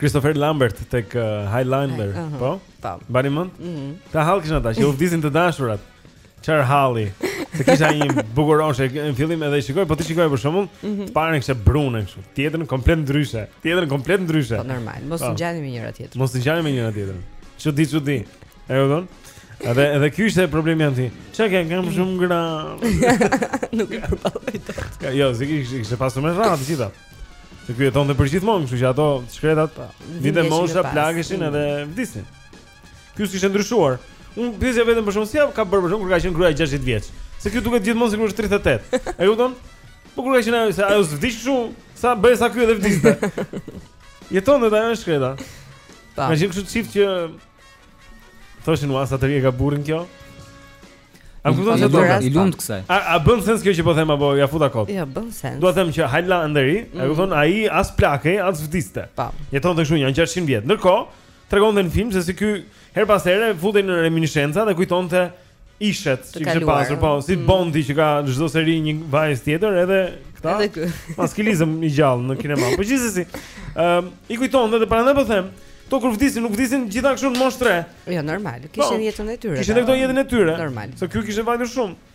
Christopher Lambert tek uh, Highlander, uh -huh. po? Po. Mbani mend? Mhm. Mm Atë hall kishin ata që u vdisnin të dashurat. Çfarë halli? Se kishte një bukuroshe në fillim edhe shikoj, po ti shikoj për shembull, mm -hmm. të parën kishte brune kështu, tjetrën komplet ndryshe, tjetrën komplet ndryshe. Po normal, mos të ngjani me njëra tjetrën. Mos të ngjani me njëra tjetrën. Çudi çudi. E kupton? Edhe edhe ky ishte problemi anti. Çka ke kam shumë gra. Nuk e përballoj dot. Ka jo, se kishte kishte pasur me radhë të gjitha. Se ky jetonte për gjithmonë, kështu që ato të shkretat, vinte mosha plakeshin edhe vdisnin. Ky s'ishte ndryshuar. Unë pyesja veten për shkak se jam ka bërë për shkak kur ka qenë gruaja 60 vjeç. Se kjo duket gjithmonë sikur është 38. E kupton? Po kur ka qenë ajo se ajo s'vdiste kështu, sa bëj sa ky edhe vdiste. Jeton edhe ajo e shkreta. Ka qenë kështu çift që thoshin ua sa të ri e ka burrin kjo. A më kupton se të lumtë kësaj. A a bën sens kjo që po them apo ja futa kot? Jo, bën sens. Dua të them që Highlander-i, e kupton, ai as plakej, as vdiste. Po. Jetonte kështu nja 600 vjet. Ndërkohë, tregonte në film se si ky herë pas here futej në reminiscenca dhe kujtonte ishet që kishte pasur, po, si Bondi që ka çdo seri një vajzë tjetër, edhe këta. Edhe ky. Maskilizëm i gjallë në kinema. Po gjithsesi, ëm ehm, i kujtonte dhe prandaj po them, ato kur vdisnin, nuk vdisnin të gjitha kështu në moshë të re. Jo, normal. Po, kishin jetën e tyre. Kishin këto jetën e tyre. Normal. Se ky kishte vajtur shumë.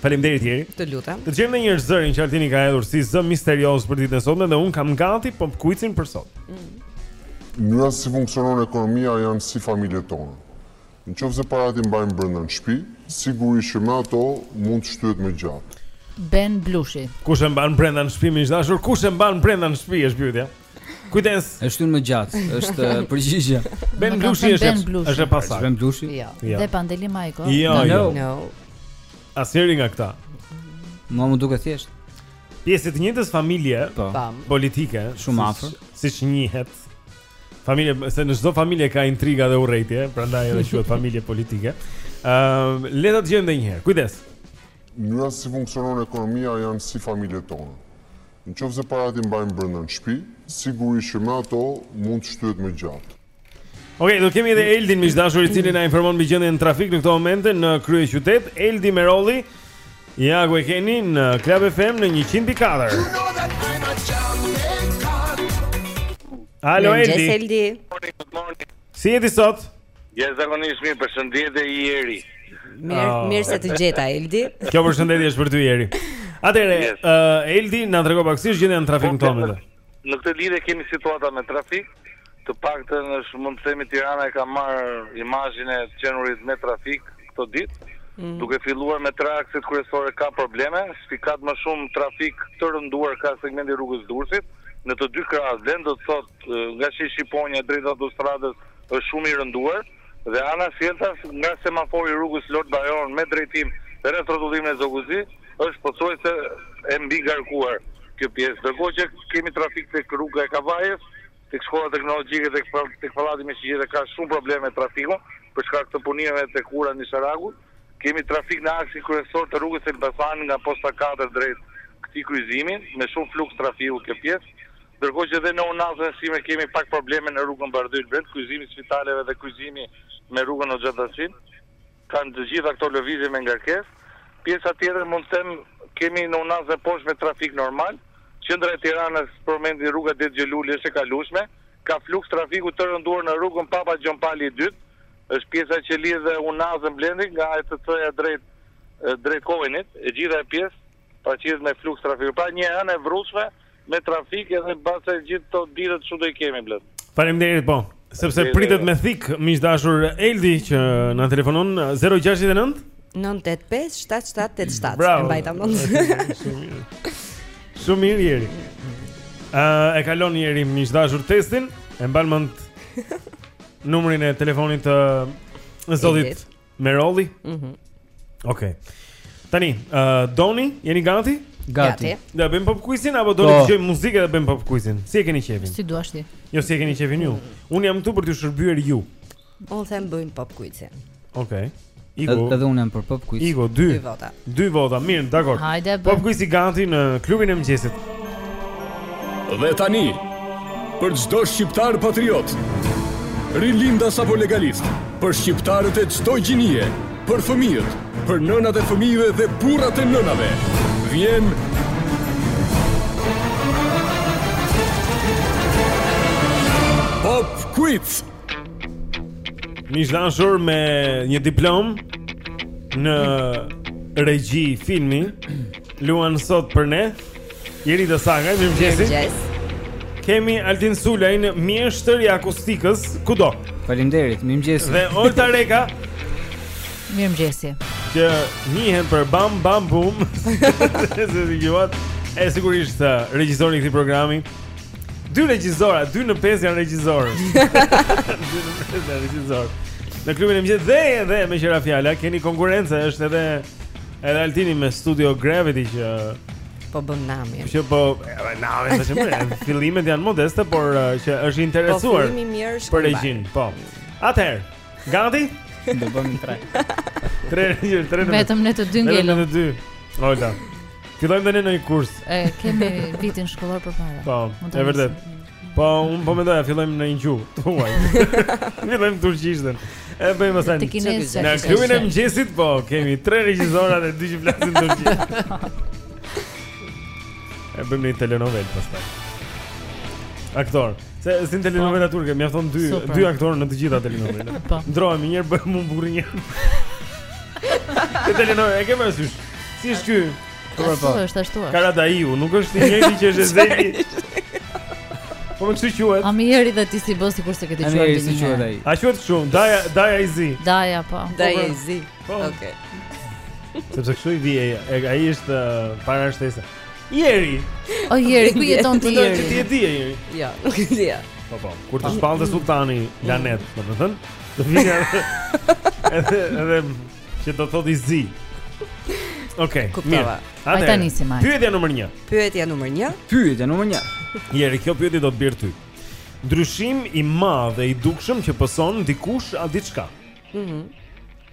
Faleminderit Jeri. Të lutem. Të gjejmë njëherë zërin që Altini ka hedhur si zë misterioz për ditën e sotme dhe unë kam gati pop kuicin për sot. Mm. Mënyra si funksionon ekonomia janë si familjet tona. Në qoftë se paratë i mbajmë brenda në shpi, sigurisht që me ato mund të shtyhet më gjatë. Ben Blushi. Kush e mban brenda në shpi, miq të dashur? Kush e mban brenda në shpi është pyetja. Kujdes. E shtyn më gjatë, është përgjigjja. Ben Blushi është. Është e pasaktë. Ben Blushi. Jo. jo. Dhe Pandeli Majko. Jo, jo. jo. Asnjëri nga këta. Mua më duket thjesht. Pjesë e të njëjtës familje po. politike, shumë afër, siç njihet. Familje, se në çdo familje ka intriga dhe urrejtje, prandaj edhe quhet familje politike. Ëm, ehm, uh, le ta dëgjojmë edhe një herë. Kujdes. Mënyra si funksionon ekonomia janë si familjet tona. Në qoftë se paratë i mbajmë brenda në shtëpi, sigurisht që me ato mund të shtyhet më gjatë. Ok, do kemi edhe Eldin miq të dashur i cili na informon mbi gjendjen e trafikut në këto momente në kryeqytet. Eldi Merolli, ja ku e keni në Club FM në 104. Alo Eldi. Eldi. Si jeti sot? Jashtëzakonisht mirë, përshëndetje Jeri. Mirë, oh. mirë se të gjeta Eldi. Kjo përshëndetje është për ty Jeri. Atëherë, yes. uh, Eldi na trego pak si është gjendja në trafikun po, tonë. Në këtë lidhje kemi situata me trafik. Të paktën është mund të themi Tirana e ka marrë imazhin e të qenurit me trafik këto ditë. Mm -hmm. Duke filluar me tre akset kryesore ka probleme, spikat më shumë trafik të rënduar ka segmenti i rrugës së Durrësit në të dy krahët, domethënë sot nga sheshi Shqiponja drejt autostradës është shumë i rënduar dhe anasjelltas nga semafori i rrugës Lord Bajron me drejtim te rrethrrotullimi te Zogu i Zi është pothuajse e mbigarkuar kjo pjesë, ndërkohë që kemi trafik tek rruga e Kavajës, tek shkolla teknologjike, tek pallati me shigjeta ka shumë probleme me trafikun për shkak të punimeve tek ura e Nisharakut. Kemi trafik në aksin kryesor të rrugës së Elbasanit nga Posta katër drejt këtij kryqëzimi, me shumë fluks trafiku kjo pjesë, ndërkohë që dhe në unazën e sipërme kemi pak probleme në rrugën Bardhyl Blend kryqëzimi i Spitaleve dhe kryqëzimi me rrugën Hoxha Tahsin kanë të gjitha këto lëvizje me ngarkesë. Pjesa tjetër mund të them kemi në unazën e poshtme trafik normal, qendra e Tiranës për momentin rruga Dedë Gjo Luli është e kalueshme, ka fluks trafiku të rënduar në rrugën Papa Gjon Pali i Dytë, Është pjesa që lidh Unazën Blendi nga ETC-ja drejt drejt Kojnit, e gjithë ajo pjesë paraqitet me fluks trafiku. Pra një hënë e vrullshme me trafik edhe mbase gjithë këto ditët kështu do i kemi Blend. Faleminderit po. Sepse pritet me thikë, miq të dashur Eldi që na telefonon 069 985 7787. E mbajta mend. Shumë mirë. Shumë mirë Jeri. Ëh, e kalon Jeri miq të dashur testin, e mban mend numrin e telefonit të uh, zotit Merolli. Mhm. Mm Okej. Okay. Tani, uh, Doni, jeni gati? Gati. Do bëjmë pop quizin apo do të dëgjojmë muzikë dhe bëjmë pop quizin? Si e keni qefin? Si duash ti. Jo, si e keni qefin ju. Mm. Unë jam këtu për t'ju shërbyer ju. Unë them bëjmë pop quizin. Okej. Iku. Edhe unë jam për pop quiz. Iku dy. Dy vota. Dy vota, mirë, dakord. Hajde. Pop quiz gati në klubin e mëngjesit. Dhe tani, për çdo shqiptar patriot, rilindas apo legalist, për shqiptarët e çdo gjinie, për fëmijët, për nënat e fëmijëve dhe burrat e nënave, vjen Pop Quiz. Mish dashur me një diplom në regji filmi luan sot për ne. Jeri dhe Saga, mirëmëngjesi Kemi Altin Sulajn, mjeshtër i akustikës, kudo Faleminderit, mirëmëngjesi Dhe Olta Reka Mirëmëngjesi Që njihet për bam bam bum Se si gjuat E sigurisht, regjizori i këtij programi Dy regjizora, dy në pesë janë regjizorë. Dy në pesë janë regjizorë. Në klubin e mëngjesit dhe dhe meqë ra fjala keni konkurrencë, është edhe edhe Altini me Studio Gravity që po bën namin. Që po edhe namin tash më. Fillimet janë modeste, por uh, që është i interesuar. Po fillimi mirë shkon. Për regjin, po. Atëherë, Gati? Do bëhemi tre. Tre, jo, tre. Vetëm ne të dy ngelëm. Vetëm ne të dy. Olta. Fillojmë dhe ne ndonjë kurs. E, kemi vitin shkollor përpara. Po, e vërtetë. Po, unë po mendoja, fillojmë ndonjë gjuhë. Të huaj. Fillojmë turqishten. E bëjmë asaj. Në klubin e mëngjesit po kemi tre regjisorë dhe dy që flasin turqisht. E bëjmë një telenovelë pastaj. Aktor. Se si në telenovela turke, mjafton dy dy aktorë në të gjitha telenovelat. Po. Ndërrohem një herë bëhem unë burrë një. Te telenovela e ke parasysh? Si është ky? Po po. Ashtu është ashtu. Karadaiu, nuk është i njëjti që është Zeki. Po ai kështu quhet? A mirë dhe ti si bën sikur s'e ke dëgjuar ti? Ai si quhet ai? A quhet kështu? Daja, Daja i zi. Daja po. po Daja po. i zi. Po. Okej. Sepse kështu i bie, ai është uh, parashtesa. Jeri. O Jeri, ku jeton ti Jeri? Ti e di Jeri. Jo, nuk e di. Po po. Kur të shpallte sultani Lanet, mm. do me thënë, do vjen edhe edhe që do thotë i zi. Okej, okay, mirë. A ta nisim. Pyetja numër 1. Pyetja numër 1. Pyetja numër 1. Jeri, kjo pyetje do të bjerë ty. Ndryshim i madh e i dukshëm që pëson dikush a diçka. Mhm. Mm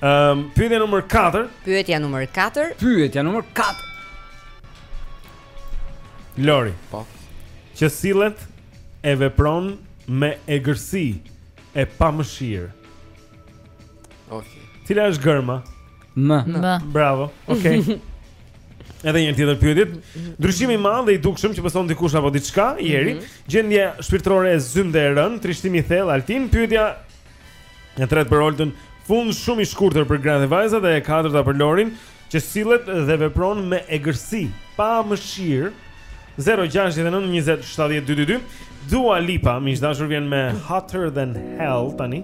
Ehm, pyetja numër 4. Pyetja numër 4. Pyetja numër 4. Lori. Po. Që sillet e vepron me egërsi e pamëshirë. Okej. Cila është gërma? M. M. Bravo. Okej. Edhe një tjetër pyetje. Ndryshimi i madh dhe i dukshëm që pëson dikush apo diçka, Jeri, mhm. gjendja shpirtërore e zymtë e rëndë, trishtimi i thellë, Altin, pyetja e tretë për Oltën, fund shumë i shkurtër për gratë e vajzat dhe e katërta për Lorin, që sillet dhe vepron me egërsi, pa mëshirë. 069 20 70 222 Dua Lipa, miq të dashur vjen me Hotter Than Hell tani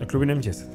në klubin e mëngjesit.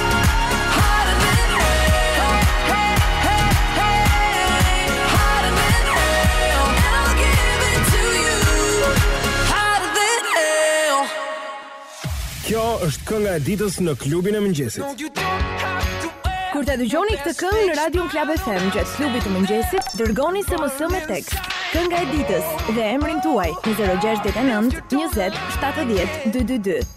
Kjo është kënga e ditës në klubin e mëngjesit. Kur ta dëgjoni këtë këngë në Radio Club FM gjatë klubit të mëngjesit, dërgoni SMS me tekst Kënga e ditës dhe emrin tuaj në 069 20 70 222.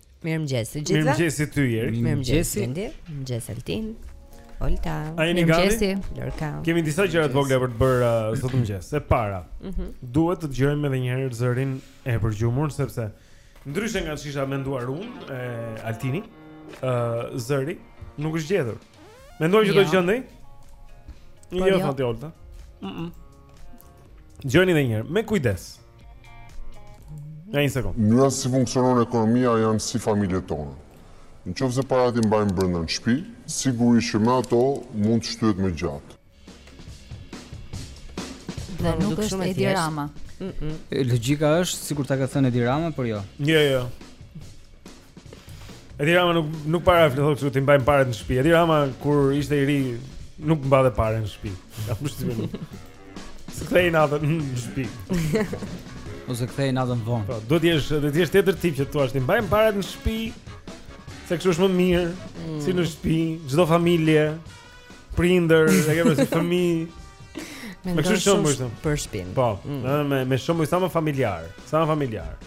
Mirëmëngjes të gjithëve. Mirëmëngjes ty Jeri. Mirëmëngjes Endi. Mirëmëngjes Altin. Olta. Mirëmëngjes Lorka. Kemi disa gjëra të vogla për të bërë uh, sot në mëngjes. E para, mm -hmm. duhet të dëgjojmë edhe një herë zërin e përgjumur sepse ndryshe nga ç'kisha menduar unë e Altini, ë uh, zëri nuk është gjetur. Mendoj që do jo. gjendej. Jo, jo. Olta. Mhm. Mm Dëgjoni edhe një herë, me kujdes. Në një sekundë. Mënyra si funksionon ekonomia janë si familjet tona. Në qofë se parat i mbajnë brënda në shpi, sigurisht që me ato mund të shtyhet më gjatë. Dhe nuk është Edi Rama. Logika është, sikur ta ka thënë Edi Rama, por jo. Një, jo. Edi Rama nuk nuk para flet thotë t'i mbajnë paret në shtëpi. Edi Rama kur ishte i ri nuk mbante paret në shtëpi. Ja kushtimin. Kthej natën në shtëpi. Ose kthej natën vonë. Po, duhet të jesh, duhet të jesh tjetër tip që thua t'i mbajmë parat në shtëpi. Se kështu është më mirë, mm. si në shtëpi, çdo familje, prindër, e ke pasur fëmijë. Me kështu shumë është. Për shtëpinë. Po, mm. me me shumë sa më familjar, sa më familjar.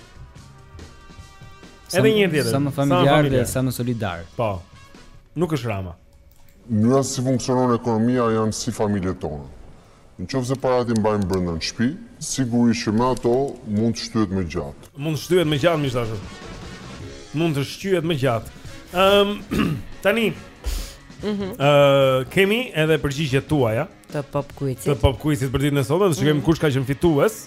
Edhe një tjetër. Sa më familjar dhe sa më solidar. Po. Nuk është Rama. Mënyra si funksionon ekonomia janë si familjet tona. Në qofë se parat i mbajnë brënda në shpi, sigurisht që me ato mund të shtyhet më gjatë. Mund të shtyhet më gjatë, miq të dashur. Mund të shtyhet më gjatë. Um, tani, mm -hmm. uh, kemi edhe përgjigjet tuaja. Të pop kuizit. Të pop kuizit për ditën e sotme, dhe që kemi mm -hmm. kush ka qenë fitues.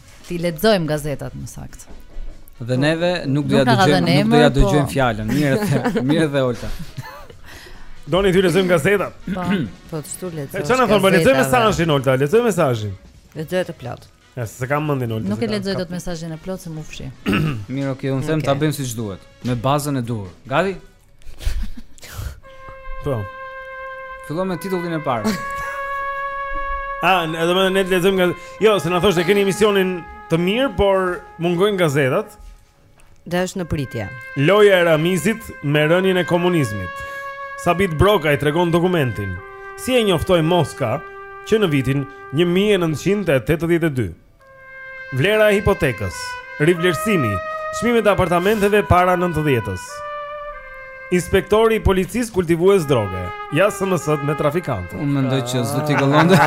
T'i lexojmë gazetat më saktë. Dhe po, neve nuk do ia dëgjojmë, nuk do ia po. dëgjojmë fjalën. Mirë, dhe, mirë dhe Olta. Doni t'i lexojmë gazetat? Po, po kështu lexojmë. Çfarë na thonë, po lexojmë mesazhin Olta, lexojmë mesazhin. Lexoje të plotë. Ja, s'e kam mendin Olta. Nuk e lexoj dot mesazhin e plotë se më fshi. Mirë, okay, unë them ta bëjmë siç duhet, me bazën e duhur. Gati? Po. Fillon me titullin e parë. Ah, edhe ne lexojmë nga Jo, se na thoshte keni emisionin të mirë, por mungojnë gazetat. Dhe është në pritje. Loja e Ramizit me rënien e komunizmit. Sabit Brokaj tregon dokumentin. Si e njoftoi Moska që në vitin 1982 Vlera e hipotekës, rivlerësimi, çmimet e apartamenteve para 90-s. Inspektori i policisë kultivues droge. Ja sms me trafikantët. Unë mendoj që zoti Gollonde,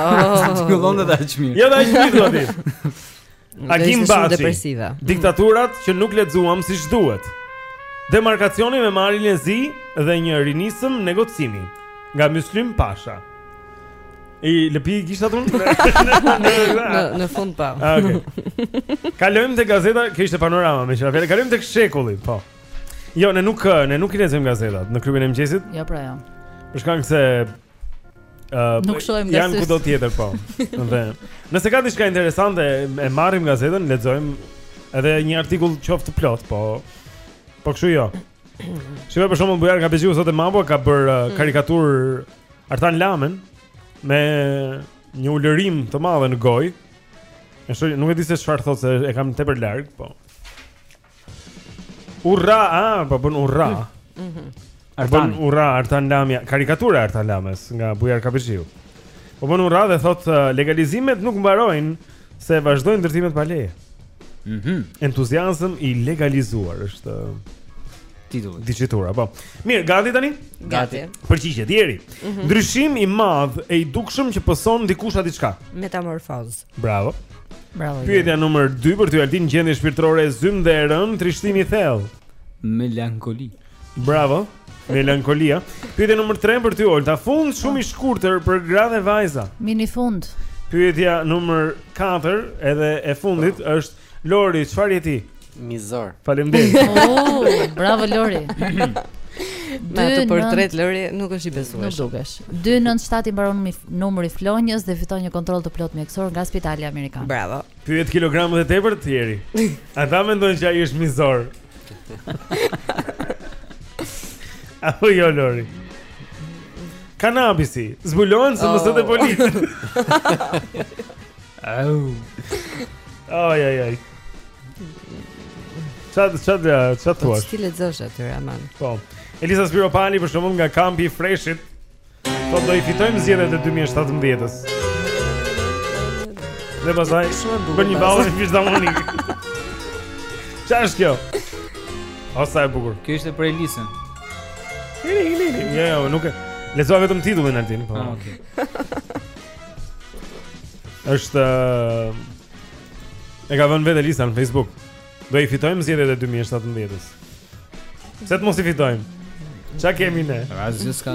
zoti Gollonde ta çmir. Ja ta çmir zoti. Agim Baçi. Diktaturat që nuk lexuam siç duhet. Demarkacioni me Malin e Zi dhe një rinismë negocimi nga Myslim Pasha. I lëpi kishte atë unë? në, në fund pa po. ah, okay. Kalojmë te gazeta Kjo ishte Panorama meqë ra fjala Kalojmë tek Shekulli po. Jo, ne nuk, ne nuk i lexojmë gazetat Në Klubin e Mëngjesit Jo, pra jo Për shkak se uh, Nuk shohim gazetat Janë kudo tjetër po dhe, Nëse ka diçka interesante E marrim gazetën, lexojmë Edhe një artikull qoftë të plotë Po, po kështu jo Shikoj për shembull Bujar Kapexhiu sot e Mapo ka bërë uh, mm. karikaturë Artan Lamen me një ulërimë të madhe në gojë. Është nuk e di se çfarë thotë se e kam tepër larg, po. Urra, a, po bën urra. Mm, mhm. Mm Artan urra Artan Lamja, karikatura Artan Lames nga Bujar Kapexhiu. Po bën urra dhe thotë uh, legalizimet nuk mbarojnë Se vazhdojnë ndërtimet pa leje. Mhm. Mm Entuziazëm i legalizuar është titulli. Diçitura, po. Mirë, gati tani? Gati. Përgjigje Jeri. Mm -hmm. Ndryshim i madh e i dukshëm që pëson dikush a diçka. Metamorfozë. Bravo. Bravo. Pyetja numër 2 për ty Altin gjendje shpirtërore e zymtë dhe e rëndë, trishtim i thellë. Melankoli. Bravo. Melankolia. Pyetja numër 3 për ty Olta. Fund shumë i shkurtër për gratë e vajza. Minifund. Pyetja numër 4 edhe e fundit oh. është Lori, çfarë je ti? Mizor. Faleminderit. Oh, bravo Lori. Me atë portret Lori nuk është i besueshëm. Nuk dukesh. 297 i mbaron numri Flonjës dhe fiton një kontroll të plotë mjekësor nga Spitali Amerikan. Bravo. Pyet kilogramët e tepër te Jeri. Ata mendojnë se ai është mizor. Apo jo Lori. Kanabisi, zbulohen serat e oh. politë. Au. Ai ai ai. Çat çat çat thua. Ti lexosh aty Raman. Po. Elisa Spiropali përshëndet nga kampi i Freshit. Do i fitojmë zgjedhjet e 2017-s. Dhe pastaj për një ballë të fish damoni. Çfarë është kjo? O sa e bukur. Kjo ishte për Elisën. Jo, jo, nuk e. Lexova vetëm titullin Altin, po. Ah, okej. Është e ka vënë vetë Elisa në Facebook. Do i fitojmë zgjedhjet e 2017-s. Pse të mos i fitojmë? Ça kemi ne? Asgjë s'ka.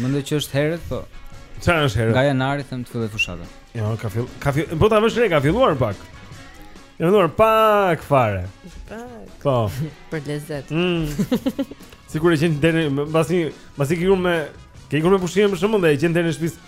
Mendoj që është herët, po. Ça është herët? Nga janari them të fillojë fushata. Jo, ka fill. Ka fill. Po ta vësh re, ka filluar pak. Ka filluar pak fare. Pak. Po. Për lezet. Mm. Sikur e gjen derën mbasi mbasi ke ikur me ke ikur me pushime për shembull dhe e gjen derën në shtëpi.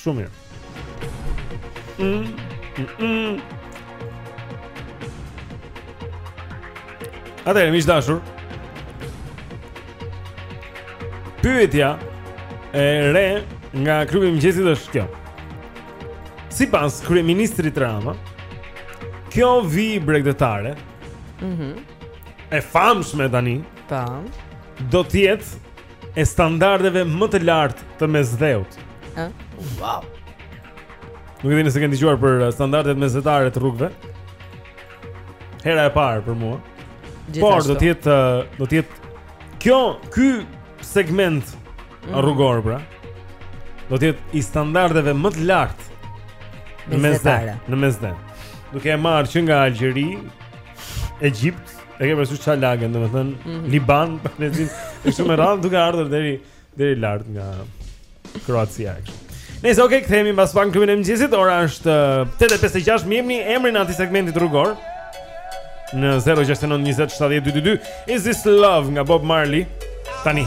Shumë mirë. Mm, mm, mm. Atëherë miq të dashur Pyetja E re nga Klubi i Mëngjesit është kjo Sipas kryeministrit Rama Kjo vijë bregdetare mm -hmm. E famshme tani Tani po. Do të jetë e standardeve më të lartë të Mesdheut. Ëh? Wow. Nuk e di nëse keni dëgjuar për uh, standardet mesdhetare të rrugëve. Hera e parë për mua. Gjithashtu. Por do të jetë uh, do të jetë kjo ky segment mm. rrugor pra. Do të jetë i standardeve më të lartë në Mesdhe, në Mesdhe. Duke e marrë që nga Algjeri, Egjipt, E ke parasysh ça lag, domethënë mm -hmm. Liban, Palestinë, e kështu me radhë duke ardhur deri deri lart nga Kroacia kështu. Nejse okay, kthehemi pas pak në Klubin e Mëngjesit, ora është 8:56, më jepni emrin e atij segmenti rrugor. Në 069 20 70 222 Is this love nga Bob Marley Tani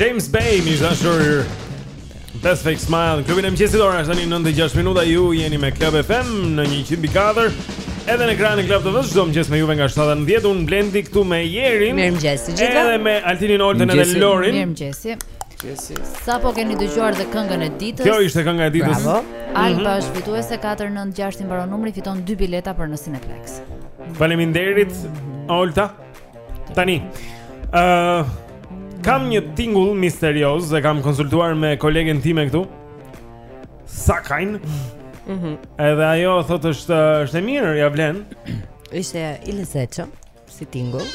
James Bay, miq të dashur Best Fake Smile Klubi i Mëngjesit ora është 9 e 6 minuta Ju jeni me Club FM në 100.4 Edhe në ekranin e Klab të vëzhdo Më me juve nga 7-10 Unë Blendi këtu me Jerin Mirëmëngjesi të gjithë Edhe me Altinin Oltën edhe Lorin Mirëmëngjesi Sapo keni dëgjuar dhe këngën e ditës Kjo ishte kënga e ditës Bravo mhm. Alba është fituese 496 I mbaron numri fiton 2 bileta për në Cineplex Faleminderit Olta. Tani, ë uh, kam një tingull misterioz, e kam konsultuar me kolegen time këtu. Sakajn. Mhm. Mm edhe ajo thotë është është e mirë, ja vlen. Ishte i lezetshëm si tingull.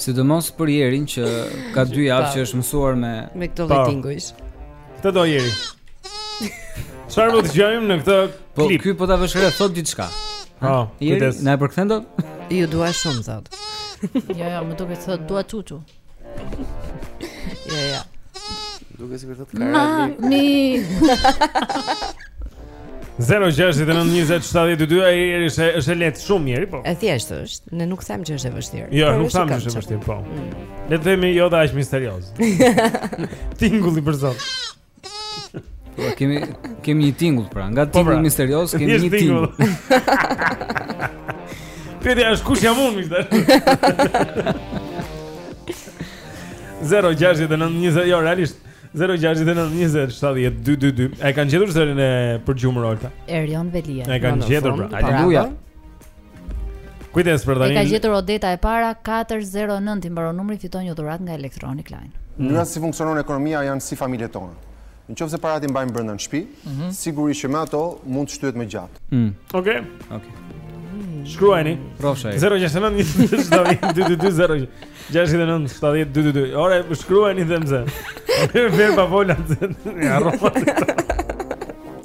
Sidomos për Jerin që ka dy javë që është mësuar me me këto tinguj. Do Jeri. Çfarë do të gjejmë në këtë po, klip? Po ky po ta vësh re thotë diçka. Ha, kujdes. Na e përkthen do? Ju dua shumë thotë. Jo, jo, më duket se dua çuçu. Ja, ja. Duke si kërtët karadi. Mami! 0-6-9-27-2 E është e lehtë shumë njeri, po E thjeshtë është, ne nuk them që është e vështirë Jo, nuk them që është e vështirë, po mm. Le të themi jo dhe aq misterioz Tingulli për zonë Po kemi kemi një tingull pra, nga po, tingull pra. misterioz kemi një tingull. Pyetja është kush jam unë mister? 06920 jo realisht 0692070222. A e kanë gjetur zërin e përgjumur Olta. Erion Veliaj. E kanë gjetur. Pra. Aleluja. Kujdes për tani. E ka gjetur Odeta e para 409 i mbaron numri fiton një dhuratë nga Electronic Line. Mënyra mm. si funksionon ekonomia janë si familjet tona. Në qoftë se paratë i mbajmë brenda në shtëpi, mm -hmm. sigurisht që me ato mund të shtyhet më gjatë. Okej. Mm. Okej. Okay. Okay. Shkruajeni. Rrofsh. 069 222 69 222. Ora, shkruajeni them se. Ne vjen pa vola. Ja, rrofat.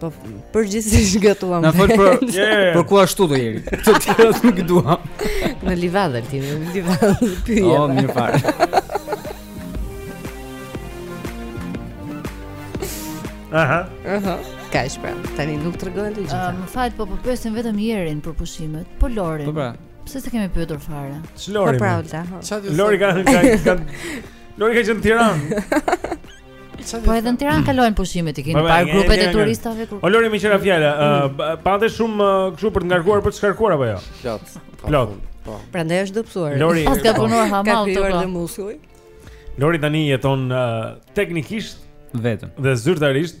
Po përgjithsisht gatuam. Na fol për për ku ashtu do jeri. Të tjera nuk dua. Në livadë ti, në livadë pyje. Oh, mirë fare. Aha. Aha. Kaq pra? Tani nuk tregohen të gjitha. Më fal, po po pyesin vetëm jerin për pushimet. Po Lorin. Po pra. Pse s'e kemi pyetur fare? Ç'Lori? Po pra, Lori ka ka Lori ka qenë në Tiranë. Po edhe në Tiranë kalohen pushimet, i keni parë grupet e turistave kur. O Lori meqë ra fjala, mm. pate shumë kështu për të ngarkuar për të shkarkuar apo jo? Plot. Plot. Po. Prandaj është dobësuar. Lori pra ka punuar hamall ka bërë muskuj. Lori tani jeton teknikisht vetëm dhe zyrtarisht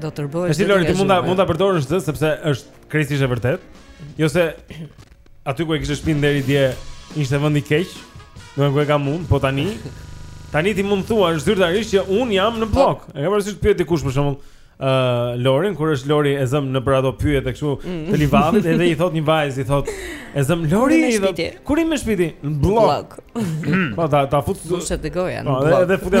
Do të bëhesh. Është Lori, ti mund ta mund ta përdorësh këtë sepse është krejtësisht e vërtetë. Jo se aty ku e kishe shpinë deri dje ishte vend i keq. Nuk e kam mund, po tani tani ti mund thua zyrtarisht që un jam në blok. Po. E ke parasysh të pyet dikush për shembull ë uh, Lorin kur është Lori e zëm në për ato pyet e kështu mm. të livadit edhe i thot një vajzë i thot e zëm Lori i thot ku rri me shtëpi ti në blok. Po të ta fut. Të mbushet goja në po, blok. Edhe futja.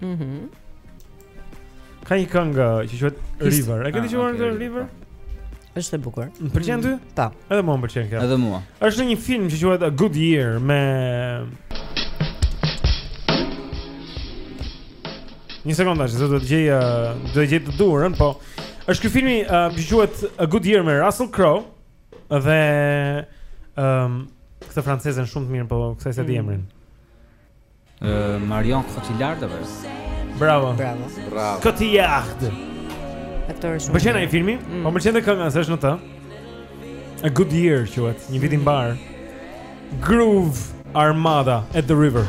Mhm. Mm ka një këngë që quhet River. E ke ah, dëgjuar këtë River? Është e bukur. Të pëlqen ty? Po. Edhe mua më pëlqen kjo. Edhe mua. Është një film që quhet A Good Year me Një sekondë, do të gjej do të gjej të duhurën, po është ky filmi uh, që quhet A Good Year me Russell Crowe dhe ëm um, këtë francezën shumë të mirë, po kësaj s'ia di mm. emrin. Marion Cotillard apo? Bravo. Bravo. Bravo. Cotillard. Aktori shumë. Pëlqen ai filmi? Mm. Më pëlqen edhe kënga, se është në të. A good year, quhet, një vit i mbarë. Groove Armada at the River.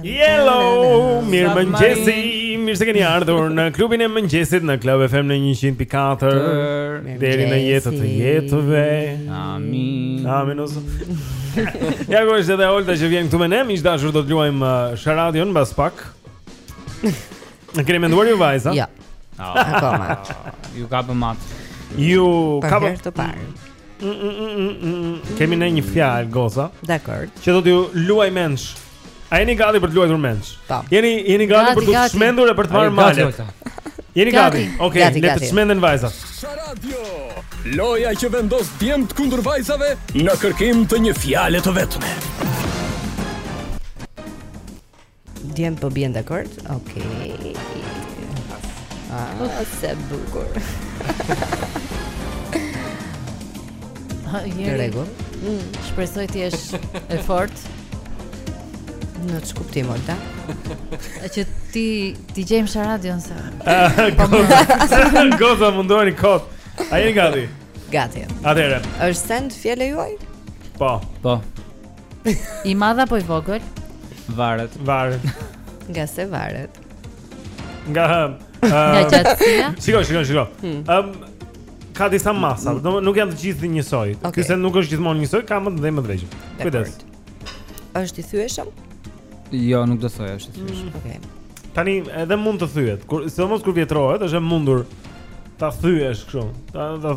Hello, mirë mëngjesi. Mirë se keni ardhur në klubin e mëngjesit në Club FM në 104. Deri në jetë të jetëve. Amin. Amin. Ja ku është edhe Olta që vjen këtu me ne, miq të dashur do të luajmë uh, Sharadion mbas pak. E keni menduar ju vajza? Ja. Jo. Ah. Akoma. Ju kapëm mat. Ju kapëm. Për herë të parë. Kemi ne një fjalë goca. Dakord. Që do t'ju luajë mendsh. A jeni gati për të luajtur mendsh? Po. Jeni jeni gati për të çmendur e për të marrë malet. Jeni gati. Okej, okay, le të çmenden vajzat. Sharadio. Loja që vendos djemtë kundër vajzave në kërkim të një fjale të vetme. Djem po bien dakord. Okej. Ah, sa bukur. Ha, jeri. Në rregull. Mm, Shpresoj të jesh e fortë. Në ç'kuptim Olta? E Që ti ta gjejmë Sharadion se. Po, Goca, goca mundoheni kot. A jeni gati? Gati. Atëherë, Është send fjala juaj? po. Po. I madh apo i vogël? Varet. Varet. Nga se varet. Nga ëm. Nga gjatësia? Shikoj, shikoj, shikoj. Hmm. Ëm ka disa masa, hmm. nuk janë të gjithë njësoj. Ky send nuk është gjithmonë njësoj, ka më të mëdhenj, më të vegjël. Kujdes. Është i thyeshëm? Jo, nuk do të thoja është i thyeshëm. Hmm. Okej. Tani edhe mund të thyhet, kur sidomos kur vjetrohet, është e mundur ta thyesh kështu. Ta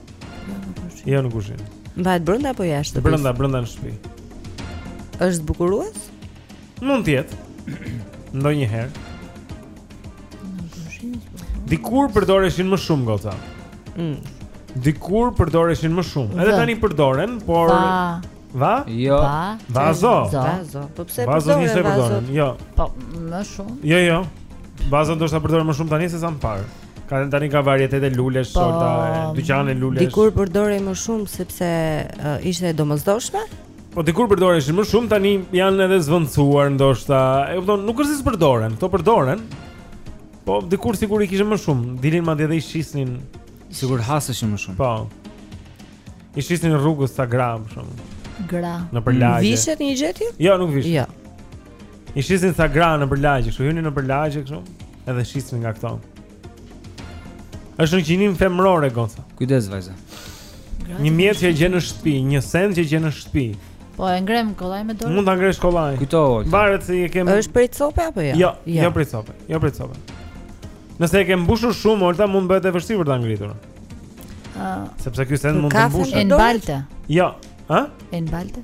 Jo në kuzhinë. Mbahet brenda apo jashtë shtëpisë? Brenda, brenda në shtëpi. Është zbukurues? Mund të jetë. Ndonjëherë. Dikur përdoreshin më shumë goca. Mm. Dikur përdoreshin më shumë. Edhe tani përdoren, por Va. Va? Jo. Va. Vazo. Vazo. Po pse përdoren? Vazo. Përdoren. Jo. Po, më shumë. Jo, jo. Vazo ndoshta përdoren më shumë tani se sa më parë. Ka tani ka varietete lulesh, po, sot ka dyqane lulesh. Dikur përdorej më shumë sepse uh, ishte e domosdoshme. Po dikur përdoreshin më shumë, tani janë edhe zëvendësuar ndoshta. E kupton, nuk është se përdoren, këto përdoren. Po dikur sikur i kishim më shumë, dilin madje edhe i shisnin. Sikur haseshin më shumë. Po. I shisnin rrugës ca gra më shumë. Gra. Në për lagje. Vishet një gjetje? Jo, nuk vishet. Jo. I shisnin ca gra nëpër lagje, kështu hynin nëpër lagje kështu, edhe shisnin nga këto. Është gjini femërore goca. Kujdes vajza. Një mjet që gjen në shtëpi, një send që gjen në shtëpi. Po e ngrem kollaj me dorë. Mund ta ngresh kollaj. Kujto. Varet se e kem. Është prej cope apo jo? Jo, jo, jo prej cope. Jo prej cope. Nëse e ke mbushur shumë, Olta mund bëhet e vështirë për ta ngritur. Ëh. Sepse ky send mund të mbushet. Në balte. Jo. Ëh? Në balte.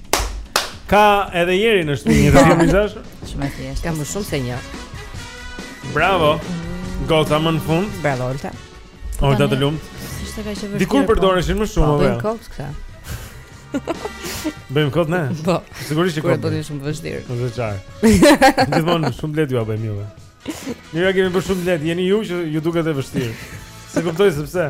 Ka edhe njeri në shpinë të tij mizash. Shumë e thjeshtë. Ka më shumë se një. Bravo. Gota më në fund. Bravo Olta. Olta të lumt. Ishte kaq e vështirë. Dikur po. përdoreshin më shumë apo jo? Bëjmë kot këta. Bëjmë kot ne. Po. Sigurisht që kot. Kur do të jesh shumë vështirë. Po zgjar. Gjithmonë shumë lehtë jua bëjmë juve. Ne jua kemi bërë shumë lehtë, jeni ju që ju duket e vështirë. S'e kuptoj se pse.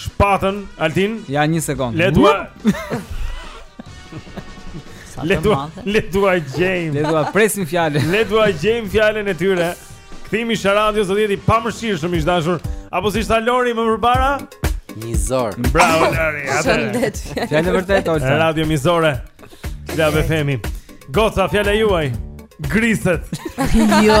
Shpatën, Altin. Ja një sekondë. Le dua. Le dua, le dua gjejmë. Le dua presim fjalën. Le dua gjejmë fjalën e tyre. Kthimi në radio sot i pamëshirshëm i dashur. Apo si tha Lori më përpara? Mizor. Bravo Lori. Shëndet. Fjalë vërtet Olta. Radio Mizore. Ja be themi. Goca fjala juaj. Griset. Jo.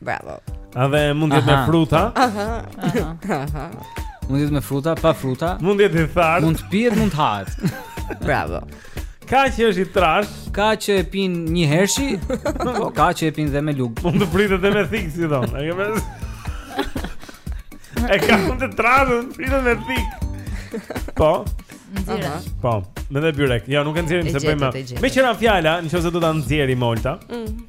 Bravo. Edhe mund të jetë me fruta? Aha. Aha. Mund të jetë me fruta, pa fruta? Mund të jetë i thartë. Mund të pihet, mund të hahet. Bravo. Ka që është i trashë Ka që e pin njëherësh po, Ka që e pin dhe me lugë Mund të pritet dhe me thikë si thonë E ke mes E ka shumë të trashë dhe pritet me thikë Po Nxira Po Me dhe byrek Jo nuk e nxjerrim se bëjmë Meqë ra fjala Në qoftë se do të nxirrnim Olta mm.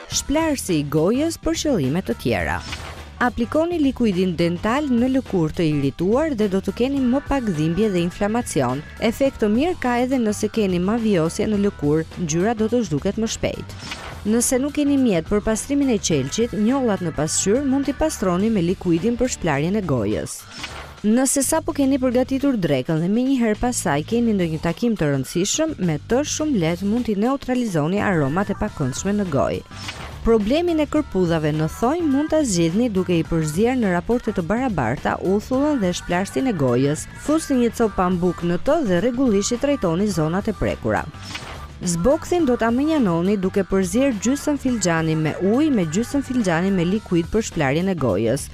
Shplarësi i gojës për qëllime të tjera. Aplikoni likuidin dental në lëkurë të irrituar dhe do të keni më pak dhimbje dhe inflamacion. Efekt të mirë ka edhe nëse keni mavijosje në lëkurë, ngjyra do të zhduket më shpejt. Nëse nuk keni mjet për pastrimin e qelqit, njollat në pasqyrë mund t'i pastroni me likuidin për shplarjen e gojës. Nëse sapo keni përgatitur drekën dhe menjëherë pas saj keni ndonjë takim të rëndësishëm, me të shumë lehtë mund t'i neutralizoni aromat e pakëndshme në gojë. Problemin e kërpudhave në thonj mund ta zgjidhni duke i përzier në raporte të barabarta uthullën dhe shplarësin e gojës. Fusë një copë pambuk në të dhe rregullisht i trajtoni zonat e prekura. Zbokthin do ta mënjanoni duke përzier gjysëm filxhani me ujë me gjysëm filxhani me likuid për shplarjen e gojës.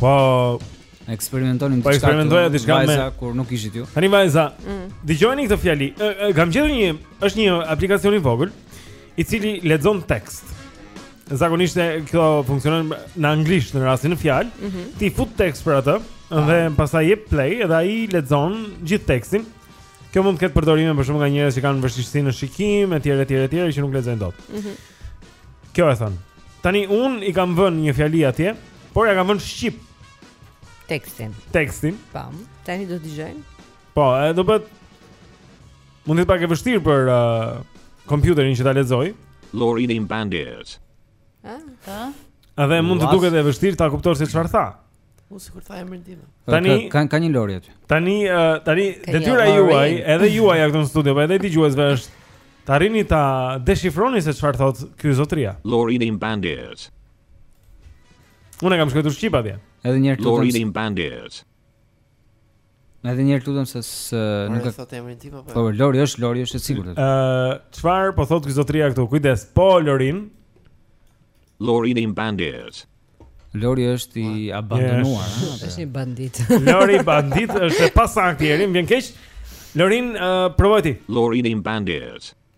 Po eksperimentonim po diçka. Po eksperimentoja diçka me vajza kur nuk ishit ju. Tani vajza, mm. dëgjojeni këtë fjali. Kam gjetur një, është një aplikacion i vogël i cili lexon tekst. Zakonisht kjo funksionon në anglisht në rastin në fjalë. Mm -hmm. Ti fut tekst për atë dhe ah. pastaj jep play dhe ai lexon gjithë tekstin. Kjo mund të ketë përdorime për shumë nga njerëz që kanë vështirësi në shikim etj etj etj që nuk lexojnë dot. Mm -hmm. Kjo e thon. Tani un i kam vënë një fjali atje, por ia kam vënë shqip tekstin. Tekstin. Po. Tani do të dëgjojmë. Po, e do bëhet Mund të pak e vështirë për uh, kompjuterin që ta lexoj. Lori in Bandiers. Ëh? Ëh? A dhe mund të duket e vështirë ta kuptosh se çfarë tha. Po sikur tha emrin tim. Tani ka ka një Lori aty. Tani tani detyra juaj, edhe juaja këtu në studio, po edhe dëgjuesve është të arrini ta deshifroni se çfarë thot ky zotria. Lori in bandits. Unë kam shkruar shqip atje. Edhe një herë të lutem. Lori in bandits. Edhe një herë të lutem se së nuk e thot emrin tim apo. Po Lori është Lori është e sigurt. Ë uh, çfarë po thot ky zotria këtu? Kujdes. Po Lorin. Lorin i bandit. Lori është i abandonuar, ha. Është një bandit. Lori bandit është e pasaktë, më vjen keq. Lorin, uh, provoj ti. Lorin i bandit.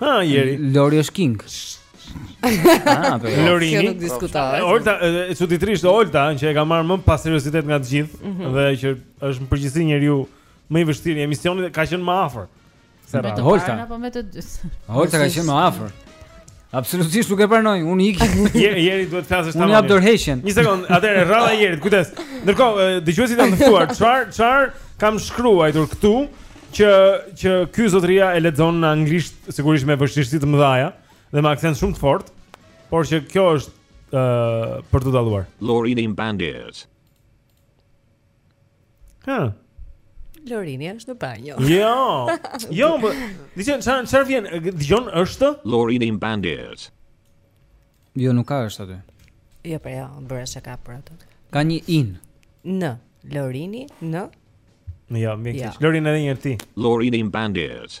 Ha, Jeri. Lori është king. Ah, po. jo. Lorini. Kjo nuk diskutohet. Olta, e- e çuditërisht Olta, që e ka marrë më pa seriozitet nga të gjithë Mhm. dhe që është në përgjithësi njeriu më i vështirë i emisionit, ka qenë më afër. Se Me rrallë. të Olta. parën apo me të dytë? Olta ka qenë më afër. Absolutisht nuk e pranoj. Unë ik. Jeri duhet të flasësh tani. Unë jap dorëheqjen. Një sekond, atëherë rradha e Jerit, kujdes. Ndërkohë, dëgjuesit janë të ftuar. Çfar, çfar kam shkruar këtu që që ky zotëria e lexon në anglisht, sigurisht me vështirësi të mëdha dhe me aksent shumë të fortë, por që kjo është ë uh, për t'u dalluar. Lorina Imbandes. Hë. Lorini është në banjo. Jo. Jo, po. Dije çan çan vjen, dëgjon është? Lorini në bandit. Jo, nuk ka është aty. Jo, po jo, bëra se ka për atë. Ka një in. Në Lorini në Jo, më keq. Lorini edhe një herë ti. Lorini në bandit.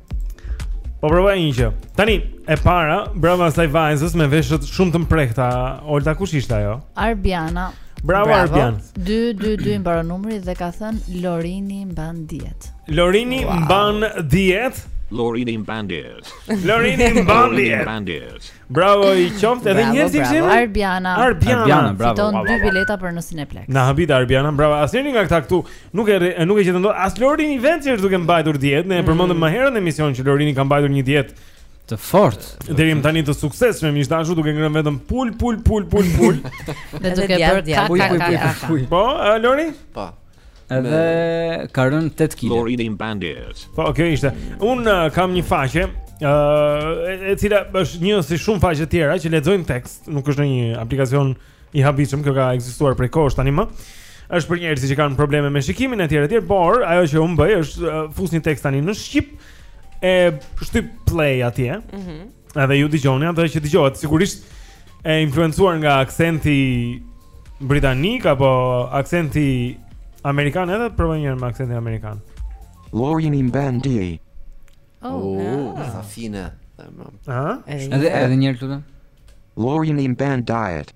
Po provoj një gjë. Tani e para, bravo asaj vajzës me veshët shumë të mprehta. Olta kush ishte ajo? Arbiana. Bravo, bravo. Arbiana. 222 mbaron numri dhe ka thënë Lorini mban dietë. Lorini wow. mban dietë. Lorini mban dietë. Lorini mban dietë. Bravo i qoftë edhe një herë si Arbiana. Arbiana, bravo. Fiton dy bileta për në Cineplex. Na habita Arbiana, bravo. Asnjëri nga këta këtu nuk e nuk e gjetën dot. As Lorini vetë që është duke mbajtur dietë. Ne e përmendëm mm. më herët në emision që Lorini ka mbajtur një dietë të fortë. Deri më tani të suksesshme, miq të dashur duke ngrënë vetëm pul pul pul pul pul. Dhe duke bërë kaka kaka. Po, Lori? Po. Edhe ka rënë 8 kg. Lorini mban dietë. Po, kjo ishte. Unë uh, kam një faqe, ë, uh, e cila është një si shumë faqe të tjera që lexojnë tekst, nuk është ndonjë aplikacion i habitshëm, kjo ka ekzistuar prej kohësh tani më. Është për njerëz që kanë probleme me shikimin etj etj, por ajo që unë bëj është uh, fus një tekst tani në shqip e shtyp play atje. Mhm. Mm Edhe ju dëgjoni atë që dëgjohet, sigurisht e influencuar nga aksenti britanik apo aksenti amerikan edhe provoje një herë me aksentin amerikan. Lorini mban dietë. Oh, oh sa fine. Ëh? Edhe edhe një herë të lutem. Lorini mban dietë.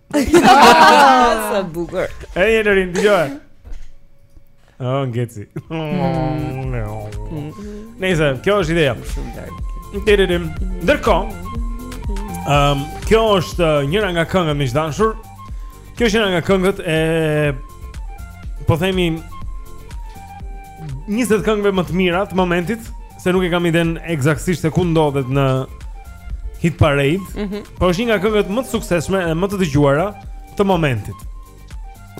Sa bukur. E një Lorin, dëgjoj. Oh, ngeci. Nëse, kjo është ideja. Tiririm. Ndërkohë, um, kjo është uh, njëra nga këngët miq të dashur. Kjo është njëra nga këngët e po themi 20 këngëve më të mira të momentit. se nuk e kam idenë ekzaktësisht se ku ndodhet në Hit Parade, mm -hmm. por është një nga këngët më të suksesshme e më të dëgjuara të momentit.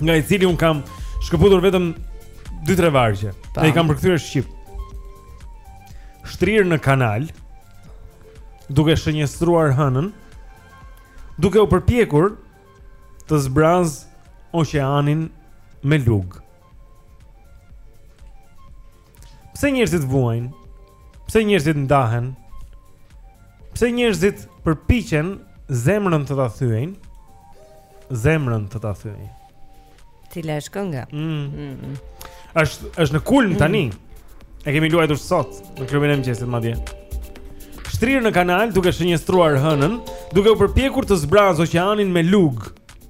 Nga i cili unë kam shkëputur vetëm 2-3 vargje. E i kam përkthyer shqip. Shtrirë në kanal, duke shënjestruar hënën, duke u përpjekur të zbraz oqeanin me lugë. Pse njerëzit vuajnë? Pse njerëzit ndahen? Pse njerëzit përpiqen zemrën të ta thyejnë? Zemrën të ta thyejnë. Cila është kënga? Mm. Mm. Është është në kulm mm. tani. E kemi luajtur sot në klubin e mëngjesit madje. Shtrirë në kanal duke shënjestruar hënën, duke u përpjekur të zbrazë oqeanin me lugë.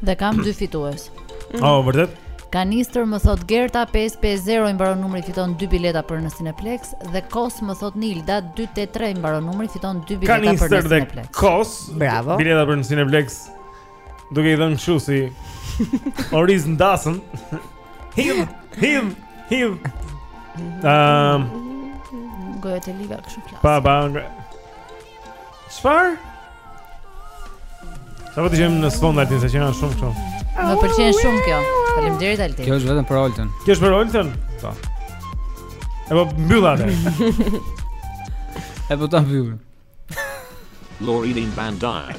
Dhe kam dy fitues. Mm. Oh, vërtet? Kanistër më thotë Gerta 550 i mbaron numri fiton 2 bileta për në Cineplex dhe Kos më thotë Nilda 283 i mbaron numri fiton 2 bileta Kanistër për në Cineplex. Kanistër dhe Kos. Bravo. Bileta për në Cineplex. Duke i dhënë kështu si Oris ndasën. Him, him, him. Ehm. Um, Gojë të liga kështu klas. Pa, pa. Çfarë? Sa po të gjejmë në sfond Altin se qenë shumë këto. Më pëlqen shumë kjo. Faleminderit Altin. Kjo është vetëm për Oltën. Kjo është për Oltën? Po. E po mbyll atë. e po ta mbyll. Lorraine Van Dyne.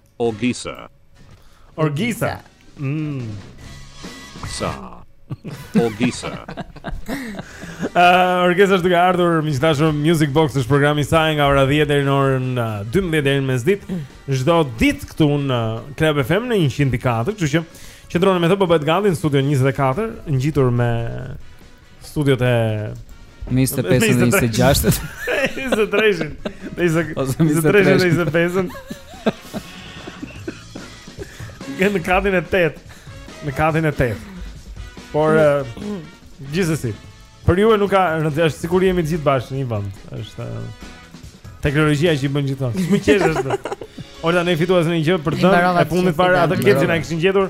Orgesa. Orgesa. Mm. Sa. Orgesa. uh, Orgesa është duke ardhur miq të dashur Music Box është programi i saj nga ora 10 deri në orën 12 deri në mesditë. Çdo ditë këtu në Club FM në 104, kështu që qëndroni me të po bëhet gati në studion 24, ngjitur me studiot 25-ën dhe 26-ën. 23-shin. 23-shin dhe 25-ën. Nga në katin e 8. Në katin e 8. Por gjithsesi, për ju nuk ka rëndësi, është sikur jemi të gjithë bashkë në një vend. Është teknologjia që i bën gjithë këto. Më qesh është. Ola ne fitues në një gjë për dëm e fundit para atë keqen ai kishin gjetur.